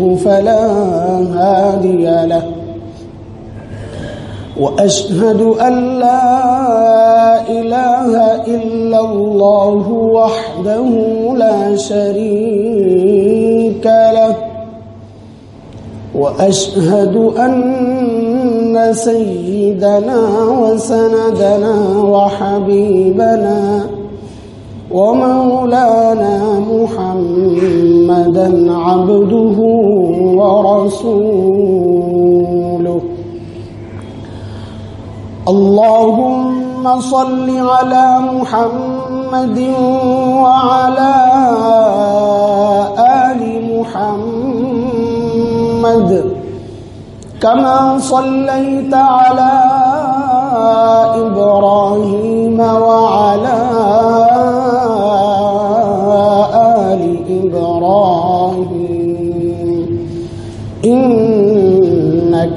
يضلله فلا هادي له. وأشهد أن لا إله إلا الله وحده لا شريك له. وأشهد أن سيدنا وسندنا وحبيبنا ومولانا محمدا عبده ورسوله. اللهم صل على محمد وعلى آل محمد. كما صليت على إبراهيم وعلى آل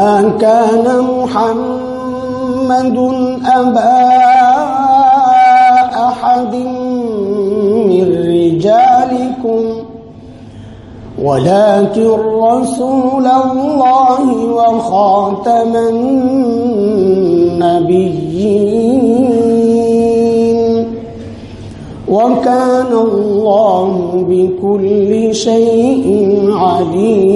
ما كان محمد أبا أحد من رجالكم ولكن رسول الله وخاتم النبيين. وكان الله بكل شيء عليما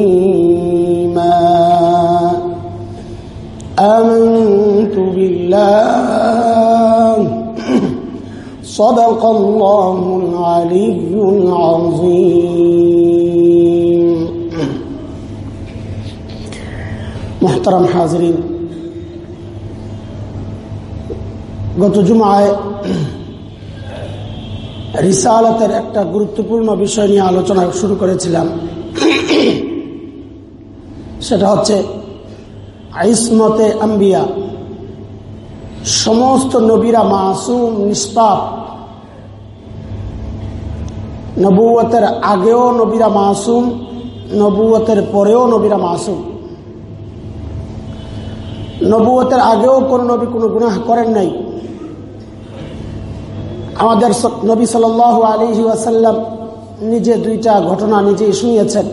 صدق الله العلي العظيم محترم حاضرين গত জুমায় রিসালাতের একটা গুরুত্বপূর্ণ বিষয় নিয়ে আলোচনা শুরু করেছিলাম সেটা হচ্ছে আইসমতে আম্বিয়া সমস্ত নবীরা মাসুম নিষ্পাপ নবুয়তের আগেও নবীরা মাসুম, নবুয়তের পরেও নবীরা মাসুম। নবুয়তের আগেও কোন নবী কোনো গুনাহ করেন নাই। আমাদের নবী সাল আলী ওয়াসাল্লাম নিজে দুইটা ঘটনা নিজেই শুনিয়েছেন।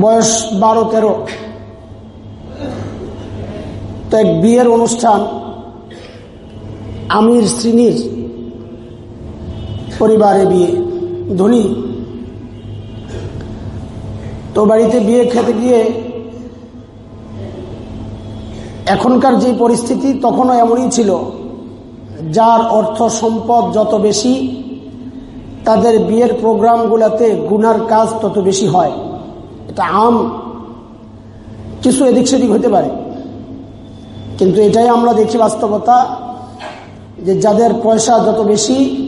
বয়স বারো, তেরো। তো এক বিয়ের অনুষ্ঠান আমির শ্রীনির পরিবারে বিয়ে, ধনী। তো বাড়িতে বিয়ে খেতে গিয়ে এখনকার যে পরিস্থিতি তখনও এমনই ছিল। যার অর্থ সম্পদ যত বেশি, তাদের বিয়ের প্রোগ্রামগুলোতে গুনার কাজ তত বেশি হয়। এটা আম। কিছু এদিক সেদিক হতে পারে। কিন্তু এটাই আমরা দেখি বাস্তবতা, যে যাদের পয়সা যত বেশি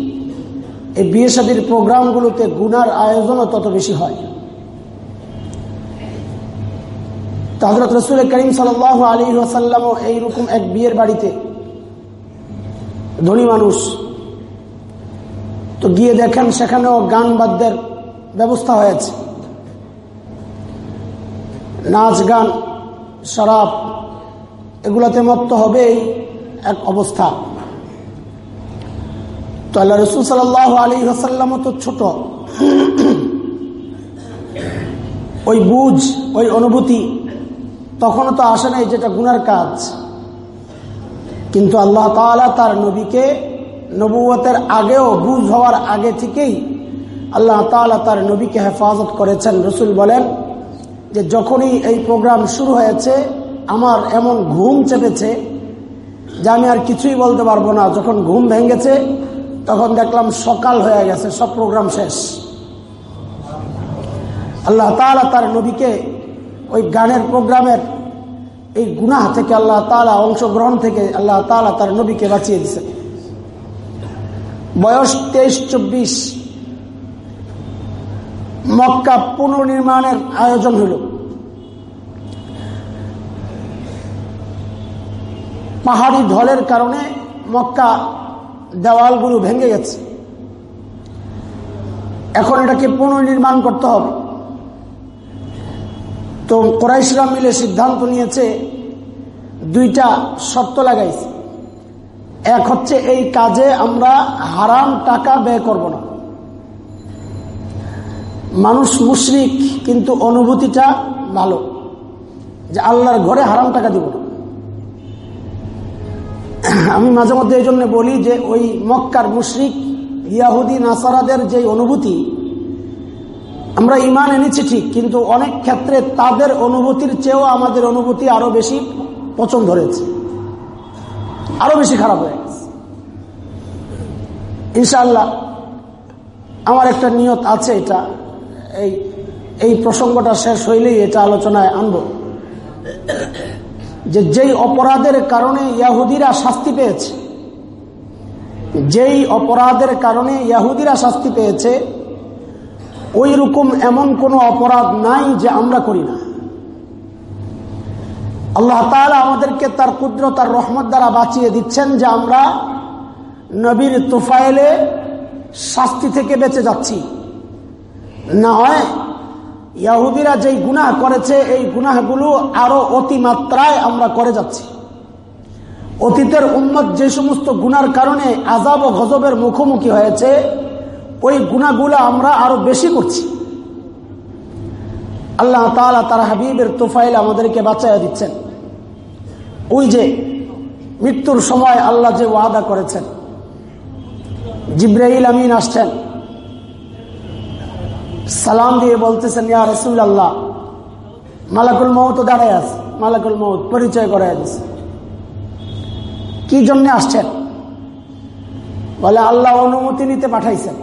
এই বিয়ে সাদীর প্রোগ্রামগুলোতে গুনার আয়োজনও তত বেশি হয়। হজরত রসুল করিম সাল আলী ওসাল্লামও এইরকম এক বিয়ের বাড়িতে ধনী মানুষ। তো গিয়ে দেখেন সেখানেও গান বাদ্যের ব্যবস্থা হয়েছে। নাচ গান, শরাব, এগুলোতে মত্ত হবেই এক অবস্থা। আল্লাহ রসুল সাল আলী হাসাল্লাম তো ছোট। ওই বুঝ, ওই অনুভূতি তখনও তো আসে নাই যেটা গুনার কাজ। কিন্তু আল্লাহ তালা তার নবীকে নবুয়তের আগেও বুঝ হওয়ার আগে থেকেই আল্লাহ তালা তার নবীকে হেফাজত করেছেন। রসুল বলেন যে, যখনই এই প্রোগ্রাম শুরু হয়েছে, আমার এমন ঘুম চেপেছে যে আমি আর কিছুই বলতে পারব না। যখন ঘুম ভেঙেছে তখন দেখলাম সকাল হয়ে গেছে, সব প্রোগ্রাম শেষ। আল্লাহ তালা তার নবীকে ওই গানের প্রোগ্রামের এই গুনাহ থেকে আল্লাহ তালা অংশগ্রহণ থেকে আল্লাহ তালা তার নবীকে বাঁচিয়ে দিছে বয়স তেইশ চব্বিশ। মক্কা পুনর্নির্মাণের আয়োজন হল। পাহাড়ি ঢলের কারণে মক্কা দেওয়ালগুলো ভেঙে গেছে। এখন এটাকে পুনর্নির্মাণ করতে হবে। তো কোরাইশরা মিলে সিদ্ধান্ত নিয়েছে, দুইটা শর্ত লাগাইছে। এক হচ্ছে, এই কাজে আমরা হারাম টাকা ব্যয় করব না। মানুষ মুশরিক, কিন্তু অনুভূতিটা ভালো। যে আল্লাহর ঘরে হারাম টাকা দিব না। আমি মাঝে মধ্যে এই জন্য বলি যে ওই মক্কার মুশরিক, ইয়াহুদি, নাসারাদের যে অনুভূতি, আমরা ইমান এনেছি ঠিক, কিন্তু অনেক ক্ষেত্রে তাদের অনুভূতির চেয়েও আমাদের অনুভূতি আরও বেশি পছন্দ ধরেছে আরও বেশি খারাপ হয়ে গেছে। ইনশাল্লাহ আমার একটা নিয়ত আছে এটা, এই এই প্রসঙ্গটা শেষ হইলেই এটা আলোচনায় আনব। যে যেই অপরাধের কারণে ইয়াহুদিরা শাস্তি পেয়েছে, যেই অপরাধের কারণে ইয়াহুদিরা শাস্তি পেয়েছে ওই রকম এমন কোনো অপরাধ নাই যে আমরা করি না। আল্লাহ তালা আমাদেরকে তার ক্ষুদ্র তার রহমত দ্বারা বাঁচিয়ে দিচ্ছেন যে আমরা নবীর তোফায়েলে শাস্তি থেকে বেঁচে যাচ্ছি। না হয় ইয়াহুদিরা যেই গুনাহ করেছে, এই গুনাহগুলো আরও অতিমাত্রায় আমরা করে যাচ্ছি। অতীতের উন্মত যে সমস্ত গুনার কারণে আজাব ও গজবের মুখোমুখি হয়েছে, ওই গুণাগুলো আমরা আরও বেশি করছি। আল্লাহ তালা তার হাবিবের তোফাইল আমাদেরকে বাঁচাইয়া দিচ্ছেন। ওই যে মৃত্যুর সময় আল্লাহ যে ওয়াদা করেছেন জিব্রাহিল আমিন আসছেন সালাম দিয়ে বলতেছেন, ইয়া রসুল আল্লাহ মালাকুল মৌত দাঁড়ায় আছে, মালাকুল মৌত পরিচয় করাই দিচ্ছে কি জন্য আসছেন? বলে, আল্লাহ অনুমতি নিতে পাঠাইছেন।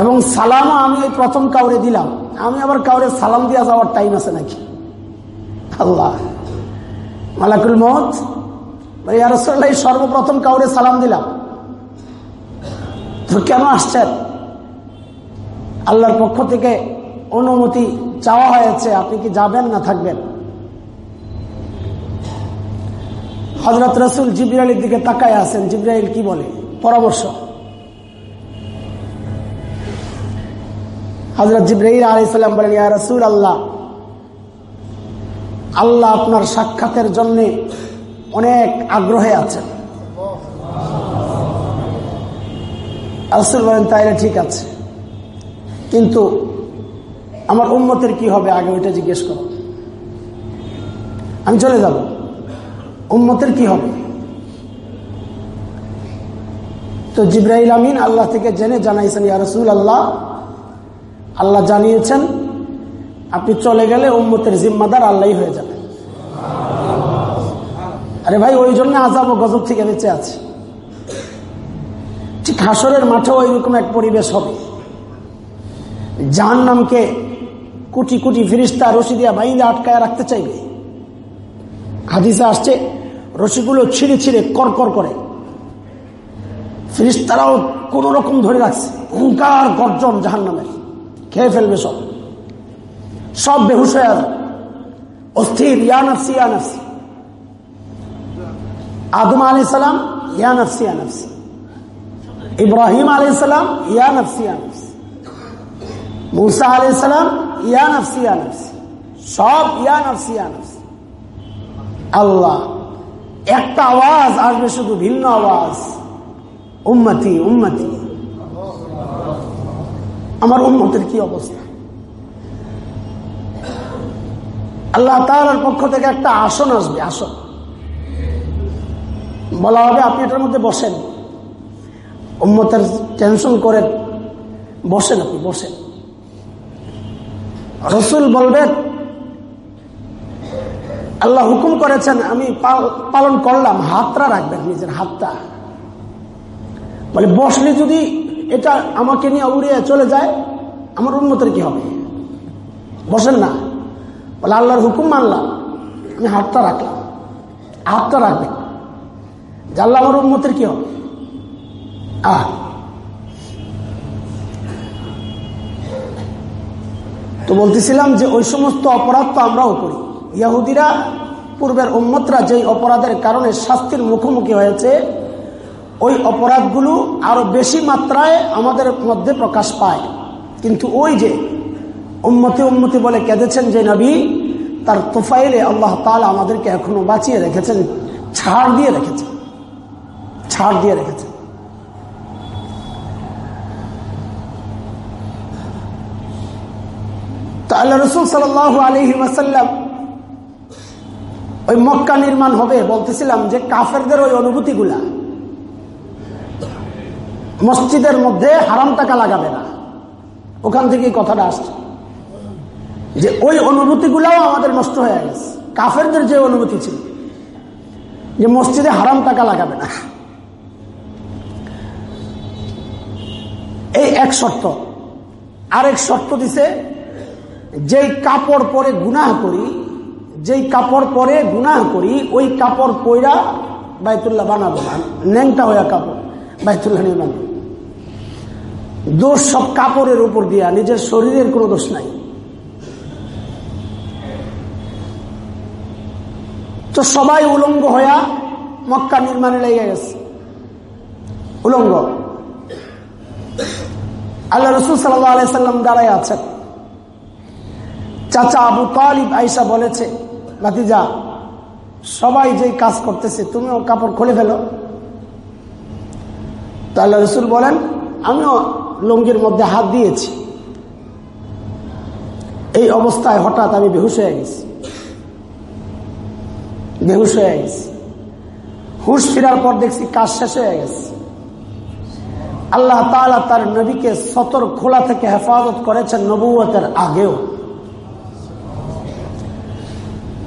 এবং সালামও আমি প্রথম কাউরে দিলাম। আমি আবার কাউরে সালাম দিয়া যাওয়ার টাইম আছে নাকি? আল্লাহ। মালাকুল মত ইয়ারসল্লাহ সর্বপ্রথম কাউরে সালাম দিলাম। তো কেন আসছেন? আল্লাহর পক্ষ থেকে অনুমতি চাওয়া হয়েছে। আপনি কি যাবেন না থাকবেন? হজরত রসুল জিব্রাইলের দিকে তাকায় আছেন। জিব্রাইল কি বলে? পরামর্শ। হজরত জিব্রাহিল আলাইসাল্লাম বলেন, ইয়া রসুল আল্লাহ আল্লাহ আপনার সাক্ষাতের জন্য অনেক আগ্রহে আছেন। রসুল বলেন, তাইলে ঠিক আছে। কিন্তু আমার উন্মতের কি হবে আগে ওইটা জিজ্ঞেস করো। আমি চলে যাব। উন্মতের কি হবে? তো জিব্রাহিল আমিন আল্লাহ থেকে জেনে জানাইছেন, ইয়া রসুল আল্লাহ আল্লাহ জানিয়েছেন, আপনি চলে গেলে উম্মতের জিম্মাদার আল্লাহ হয়ে যাবে। আরে ভাই, ওই জন্য আজাব ও গজব থেকে বেঁচে আছে। ঠিক হাসরের মাঠেও ওইরকম এক পরিবেশ হবে। জাহান নামকে কোটি কোটি ফিরিস্তা রশি দিয়া বাইন্দে আটকায় রাখতে চাইবে। হাদিসে আসছে, রশিগুলো ছিঁড়ে ছিঁড়ে কর করে ফিরিস্তারাও কোন রকম ধরে রাখছে। হুঙ্কার গর্জন জাহান নামের খেয়ে ফেলবে সব। সব বেহুশ হয়ে যাবে। অস্থির ইয়ানফসি ইয়ানফসি আদম আলি সালাম ইয়ানফসি ইয়ানফসি ইব্রাহিম আলাইসালাম ইয়া নফসি। মুসা আলি আলাইসালাম ইয়া নফসি সব ইয়া নফসি আল্লাহ, একটা আওয়াজ আসবে শুধু ভিন্ন আওয়াজ। উম্মতি উম্মতি। আমার উন্মতের কি অবস্থা? আল্লাহ তালার পক্ষ থেকে একটা আসন আসবে, আসন। বলা হবে আপনি এটার মধ্যে বসেন। উম্মতের টেনশন করেন। বসেন আপনি, বসেন। রসুল বলবেন, আল্লাহ হুকুম করেছেন, আমি পালন করলাম, হাতটা রাখবেন, নিজের হাতটা। বলে, বসলে যদি এটা আমাকে নিয়ে উড়িয়ে চলে যায়, আমার উন্মতের কি হবে? বসেন না। বলে, আল্লাহর হুকুম মানলাম, আমি হাতটা রাখলাম, হাতটা রাখবেন। আল্লাহ আমার উন্মতের কি হবে? আহ তো বলতেছিলাম যে ওই সমস্ত অপরাধ তো আমরাও করি। ইয়াহুদিরা, পূর্বের উম্মতরা যেই অপরাধের কারণে শাস্তির মুখোমুখি হয়েছে, ওই অপরাধগুলো আরও বেশি মাত্রায় আমাদের মধ্যে প্রকাশ পায়। কিন্তু ওই যে উন্মতি উন্মতি বলে কেঁদেছেন যে নবী, তার তোফাইলে আল্লাহ তালা আমাদেরকে এখনও বাঁচিয়ে রেখেছেন, ছাড় দিয়ে রেখেছেন। ছাড় দিয়ে রেখেছেন। তো আল্লাহ রসুল সাল আলহি ওয়াসাল্লাম ওই মক্কা নির্মাণ হবে বলতেছিলাম যে কাফেরদের ওই অনুভূতিগুলা। মসজিদের মধ্যে হারাম টাকা লাগাবে না। ওখান থেকে কথাটা আসছে। যে ওই অনুভূতিগুলাও আমাদের নষ্ট হয়ে গেছে। কাফেরদের যে অনুভূতি ছিল, যে মসজিদে হারাম টাকা লাগাবে না। এই এক শর্ত। আরেক শর্ত দিছে যেই কাপড় পরে গুনাহ করি, যেই কাপড় পরে গুনাহ করি, ওই কাপড় পইরা বাইতুল্লাহ বানাবো না। ন্যাংটা হইয়া কাপড়, বাইতুল্লাহ নির্মাণ দোষ সব কাপড়ের উপর দিয়া, নিজের শরীরের কোনো দোষ নাই। তো সবাই উলঙ্গ হইয়া মক্কা নির্মাণে লেগে গেছে। উলঙ্গ। আল্লাহ রসুল সাল্লাম দাঁড়ায় আছেন। চাচা আবু তালিব আইসা বলেছে, ভাতিজা, সবাই যে কাজ করতেছে, তুমিও কাপড় খুলে ফেলো। তো আল্লাহ রসুল বলেন, আমিও লঙ্গির মধ্যে হাত দিয়েছি। এই অবস্থায় হঠাৎ আমি বেহুশ হয়ে গেছি। বেহুশ হয়ে গেছি। হুশ ফিরার পর দেখছি কাজ শেষ হয়ে গেছে। আল্লাহ তার নবীকে সতর খোলা থেকে হেফাজত করেছেন নবুয়তের আগেও।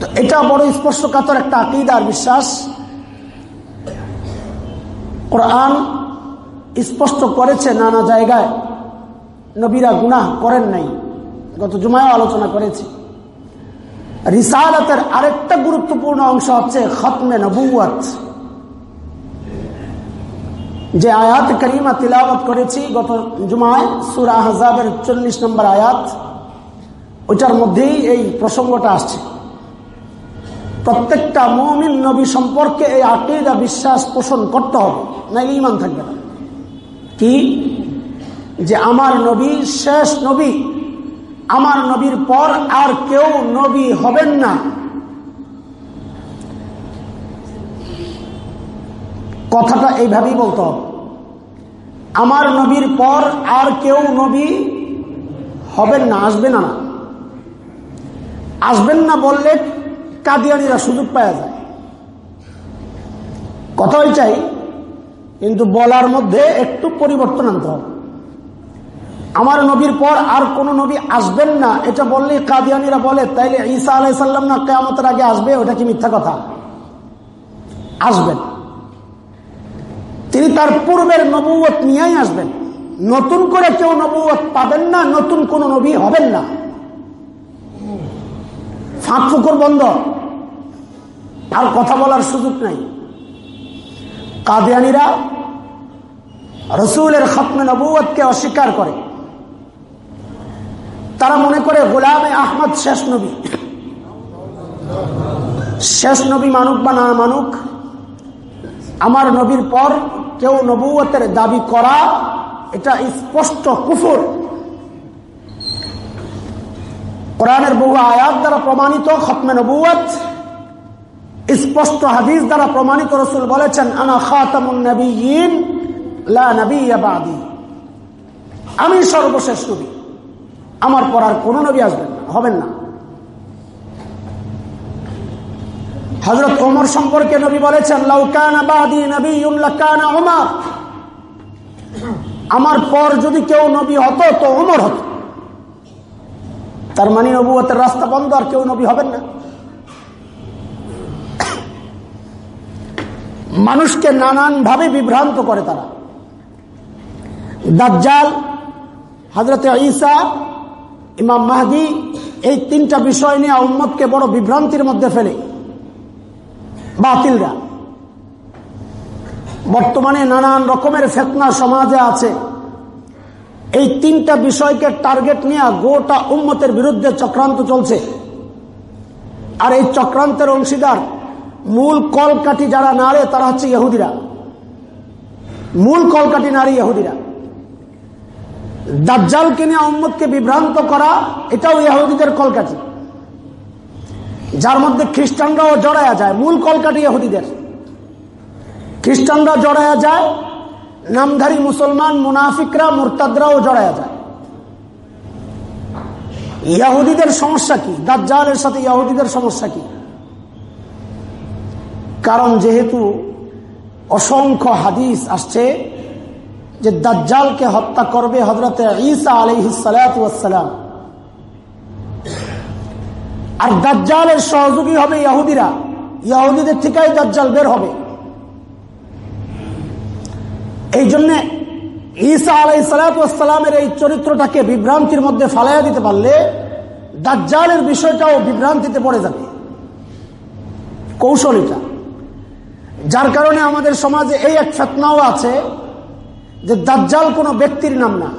তো এটা বড় স্পর্শকাতর একটা আকিদার বিশ্বাস। কোরআন স্পষ্ট করেছে নানা জায়গায়। নবীরা গুনাহ করেন নাই। গত জুমায় আলোচনা করেছি। রিসালতের আরেকটা গুরুত্বপূর্ণ অংশ হচ্ছে খতমে নবুয়াত যে আয়াত করিমা তিলাবত করেছি গত জুমায়, সুরা হাজাবের চল্লিশ নম্বর আয়াত, ওইটার মধ্যেই এই প্রসঙ্গটা আসছে। প্রত্যেকটা মমিন নবী সম্পর্কে এই আকিদা বিশ্বাস পোষণ করতে হবে নাইলে ইমান থাকবে না। কি? যে আমার নবী শেষ নবী, আমার নবীর পর আর কেউ নবী হবেন না। কথাটা এইভাবেই বলতে আমার নবীর পর আর কেউ নবী হবেন না আসবেন না। আসবেন না বললে কাদিয়ানিরা সুযোগ পাওয়া যায়। কথাই চাই, কিন্তু বলার মধ্যে একটু পরিবর্তন আনতে হবে। আমার নবীর পর আর কোন নবী আসবেন না, এটা বললেই কাদিয়ানিরা বলে, তাইলে ঈসা আলাই সাল্লাম না কেয়ামতের আগে আসবে, ওটা কি মিথ্যা কথা? আসবেন। তিনি তার পূর্বের নবুয়ত নিয়েই আসবেন। নতুন করে কেউ নবুয়ত পাবেন না, নতুন কোন নবী হবেন না। ফাঁক ফুকুর বন্ধ। আর কথা বলার সুযোগ নাই। কাদিয়ানিরা রসুলের খতমে নবুয়তকে অস্বীকার করে। তারা মনে করে গোলামে আহমদ শেষ নবী। শেষ নবী মানুক বা না মানুক, আমার নবীর পর কেউ নবুয়তের দাবি করা, এটা স্পষ্ট কুফুর। কোরআনের বহু আয়াত দ্বারা প্রমাণিত, খতমে নবুয়ত স্পষ্ট হাদিস দ্বারা প্রমাণিত রসুল বলেছেন, আনা নবীন লা নবী আমি সর্বশেষ নবী। আমার পর আর কোন নবী আসবেন না, হবেন না। হজরত ওমর সম্পর্কে নবী বলেছেন লাউকান আবাদি নবী আমার পর যদি কেউ নবী হতো, তো ওমর হতো। তার মানে নবুয়তের রাস্তা বন্ধ আর কেউ নবী হবেন না। মানুষকে নানান ভাবে বিভ্রান্ত করে তারা। দাজ্জাল হজরত ঈসা, ইমাম মাহদি এই তিনটা বিষয় নিয়ে উম্মতকে বড় বিভ্রান্তির মধ্যে ফেলে। বাতিলরা। বর্তমানে নানান রকমের ফেতনা সমাজে আছে। এই তিনটা বিষয়কে টার্গেট নিয়ে গোটা উম্মতের বিরুদ্ধে চক্রান্ত চলছে। আর এই চক্রান্তের অংশীদার মূল কলকাঠি যারা নাড়ে, তারা হচ্ছে ইহুদিরা। মূল কলকাঠি নারী ইহুদিরা। দাজ্জালকে নিয়ে উম্মতকে বিভ্রান্ত করা, এটাও ইহুদিদের কলকাঠি। যার মধ্যে খ্রিস্টানরাও জড়ায়া যায়, মূল কলকাঠি ইহুদিদের। খ্রিস্টানরা জড়ায়া যায় নামধারী মুসলমান মুনাফিকরা, মুরতাদরাও জড়ায়া যায়। ইয়াহুদিদের সমস্যা কি? দাজ্জালের সাথে ইয়াহুদিদের সমস্যা কি? কারণ যেহেতু অসংখ্য হাদিস আসছে যে দাজ্জালকে হত্যা করবে হজরতে ঈসা আলহিসালাম আর দাজ্জালের সহযোগী হবে ইয়াহুদিরা। ইয়াহুদিদের থেকেই দাজ্জাল বের হবে। এই জন্যে ঈসা আলাই সালাতামের এই চরিত্রটাকে বিভ্রান্তির মধ্যে ফালাইয়া দিতে পারলে দাজ্জালের বিষয়টাও বিভ্রান্তিতে পড়ে যাবে। কৌশল এটা যার কারণে আমাদের সমাজে এই এক ফেতনাও আছে যে দাজ্জাল কোনো ব্যক্তির নাম না।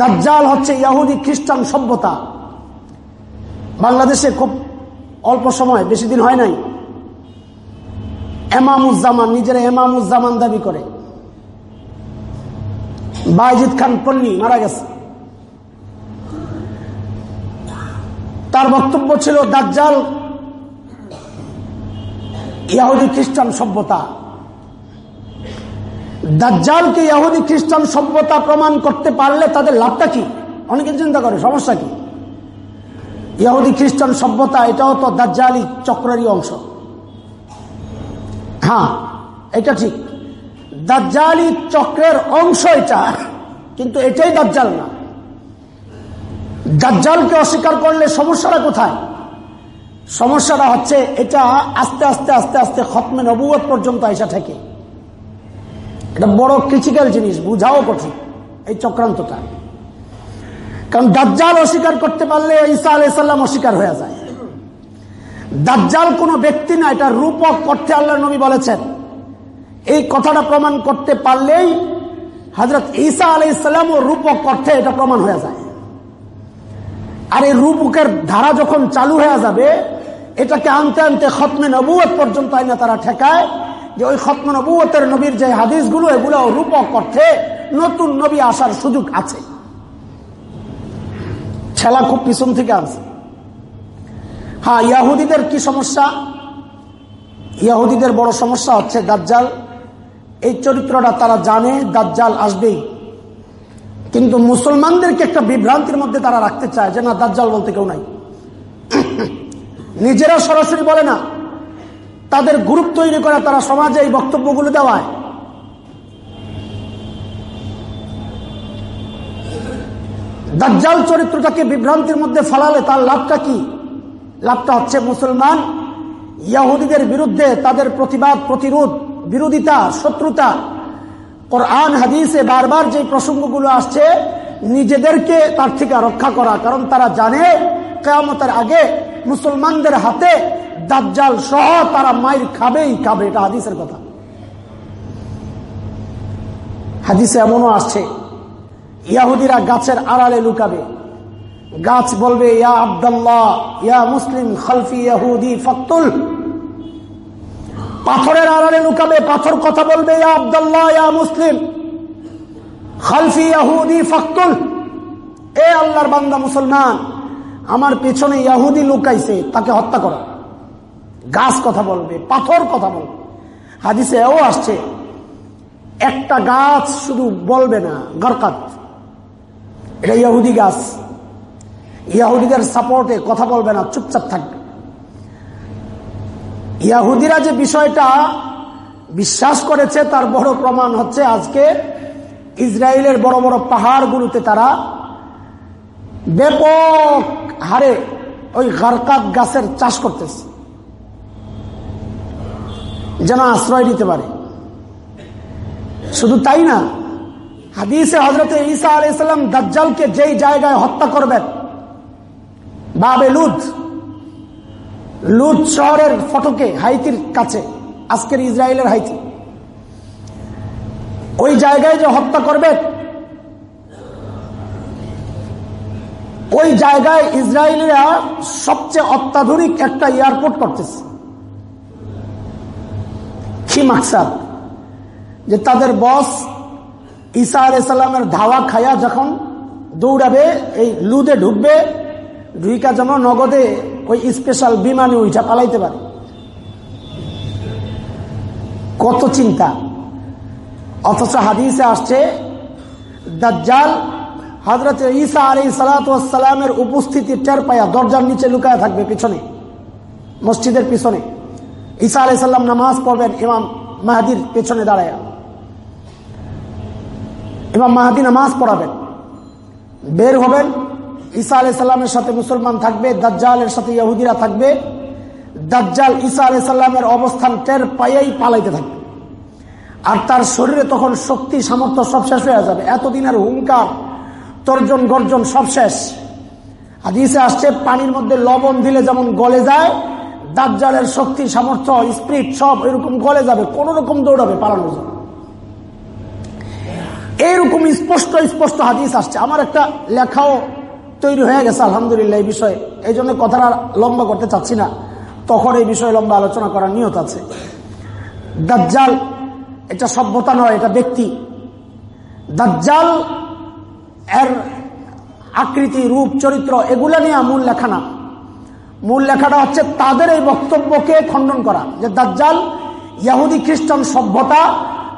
দাজ্জাল হচ্ছে ইয়াহুদি খ্রিস্টান সভ্যতা। বাংলাদেশে খুব অল্প সময়, বেশি দিন হয় নাই। এমামুজ্জামান, নিজেরা এমামুজ্জামান দাবি করে। বাইজিদ খান পল্লী মারা গেছে। তার বক্তব্য ছিল, দাজ্জাল, ইয়াহুদি খ্রিস্টান সভ্যতা। দাজ্জালকে ইয়াহুদি খ্রিস্টান সভ্যতা প্রমাণ করতে পারলে তাদের লাভটা কি? অনেকে চিন্তা করে, সমস্যা কি? ইয়াহুদি খ্রিস্টান সভ্যতা, এটাও তো দাজ্জালি চক্রেরই অংশ। হ্যাঁ এটা ঠিক। দাজ্জালি চক্রের অংশ এটা, কিন্তু এটাই দাজ্জাল না। দাজ্জালকে অস্বীকার করলে সমস্যাটা কোথায়? সমস্যাটা হচ্ছে এটা আস্তে আস্তে আস্তে আস্তে খতমে নবুয় পর্যন্ত আইসা থাকে। এটা বড় ক্রিটিক্যাল জিনিস, বুঝাও কঠিন এই চক্রান্তটা। কারণ দাজ্জাল অস্বীকার করতে পারলে ঈসা আলাইসাল্লাম অস্বীকার হয়ে যায়। দাজ্জাল কোনো ব্যক্তি না, এটা রূপক করতে আল্লাহ নবী বলেছেন। এই কথাটা প্রমাণ করতে পারলেই হজরত ঈসা আলাইসাল্লাম ও রূপক করতে এটা প্রমাণ হয়ে যায়। আর এই রূপকের ধারা যখন চালু হয়ে যাবে, এটাকে আনতে আনতে খতমে নবুয়ত পর্যন্ত আইনা তারা ঠেকায় যে ওই খতম নবুয়তের নবীর যে হাদিসগুলো এগুলো রূপক করতে নতুন নবী আসার সুযোগ আছে। ছেলা খুব পিছন থেকে আসে। হ্যাঁ ইয়াহুদিদের কি সমস্যা? ইয়াহুদিদের বড় সমস্যা হচ্ছে দাজ্জাল। এই চরিত্রটা তারা জানে, দাজ্জাল আসবেই। কিন্তু মুসলমানদেরকে একটা বিভ্রান্তির মধ্যে তারা রাখতে চায় যে, না, দাজ্জাল বলতে কেউ নাই। নিজেরা সরাসরি বলে না। তাদের গ্রুপ তৈরি করা তারা সমাজে এই বক্তব্যগুলো দেওয়ায়। দাজ্জাল চরিত্রটাকে বিভ্রান্তির মধ্যে ফেলালে তার লাভটা কি? লাভটা হচ্ছে মুসলমান। ইয়াহুদিদের বিরুদ্ধে তাদের প্রতিবাদ, প্রতিরোধ, বিরোধিতা, শত্রুতা। কোরআন, হাদিসে বারবার যে প্রসঙ্গগুলো আসছে, নিজেদেরকে তার থেকে রক্ষা করা। কারণ তারা জানে, কেয়ামতের আগে মুসলমানদের হাতে দাজ্জাল সহ তারা মায়ের খাবেই খাবে। এটা হাদিসের কথা। হাদিসে এমনও আসছে, ইয়াহুদিরা গাছের আড়ালে লুকাবে। গাছ বলবে, ইয়া আবদাল্লাহ, ইয়া মুসলিম, খালফি ইয়াহুদি ফতুল পাথরের আড়ালে লুকাবে, পাথর কথা বলবে, ইয়া আব্দাল্লাহ, ইয়া মুসলিম, খালফি ইয়াহুদি ফাকতুল এ আল্লাহর বান্দা মুসলমান, আমার পেছনে ইয়াহুদি লুকাইছে, তাকে হত্যা করা। গাছ কথা বলবে, পাথর কথা বলবে। হাদিসে এও আসছে, একটা গাছ শুধু বলবে না, গরকাত। এটা ইয়াহুদি গাছ। ইয়াহুদিদের সাপোর্টে কথা বলবে না, চুপচাপ থাকবে ইয়াহুদিরা যে বিষয়টা বিশ্বাস করেছে, তার বড় প্রমাণ হচ্ছে আজকে ইসরায়েলের বড় বড় পাহাড়গুলোতে তারা ব্যাপক হারে ওই গারকাত গাছের চাষ করতেছে। যেন আশ্রয় দিতে পারে। শুধু তাই না, হাদিসে হজরত ঈসা আলাইসাল্লাম দাজ্জালকে যেই জায়গায় হত্যা করবেন বাবে লুদ লুদ শহরের ফটকে, হাইতির কাছে, আজকের ইসরায়েলের হাইতি। ওই জায়গায় যে হত্যা করবে, ওই জায়গায় ইসরায়েলিরা সবচেয়ে অত্যাধুনিক একটা এয়ারপোর্ট করতেছে। কি মাকসাদ? যে তাদের বস ঈসা আলাইসাল্লামের ধাওয়া খায়া যখন দৌড়াবে, এই লুদে ঢুকবে ঢুইকা যেন নগদে ওই স্পেশাল বিমানে উইটা পালাইতে পারে। কত চিন্তা। অথচ হাদিসে আসছে, দাজ্জাল হজরত ঈসা আলী সালাতামের উপস্থিতি টের পায়া দরজার নিচে লুকায় থাকবে পিছনে, মসজিদের পিছনে। ঈসা আলাই সাল্লাম নামাজ পড়বেন, ইমাম মাহাদির পেছনে দাঁড়ায়। ইমাম মাহাদি নামাজ পড়াবেন, বের হবেন ঈসা আলাই সাল্লামের সাথে মুসলমান থাকবে, দাজ্জালের সাথে ইহুদিরা থাকবে, দাজ্জাল ঈসা আলাই সাল্লামের অবস্থান টের পাইয়াই পালাইতে থাকবে। আর তার শরীরে তখন শক্তি, সামর্থ্য সব শেষ হয়ে যাবে। এতদিনের হুঙ্কার তর্জন গর্জন সব শেষ। হাদিসে আসছে, পানির মধ্যে লবণ দিলে যেমন গলে যায়, দাজ্জালের শক্তি, সামর্থ্য, স্প্রিট সব এরকম গলে যাবে, কোন রকম দৌড়াবে পালানোর জন্য। এইরকম স্পষ্ট স্পষ্ট হাদিস আসছে। আমার একটা লেখাও তৈরি হয়ে গেছে, আলহামদুলিল্লাহ, এই বিষয়ে। এই জন্য কথাটা লম্বা করতে চাচ্ছি না। তখন এই বিষয়ে লম্বা আলোচনা করার নিয়ত আছে। দাজ্জাল, এটা সভ্যতা নয়, এটা ব্যক্তি। দাজ্জাল এর আকৃতি, রূপ, চরিত্র, এগুলা নিয়ে মূল লেখা না। মূল লেখাটা হচ্ছে তাদের এই বক্তব্যকে খণ্ডন করা। যে দাজ্জাল, ইয়াহুদি খ্রিস্টান সভ্যতা,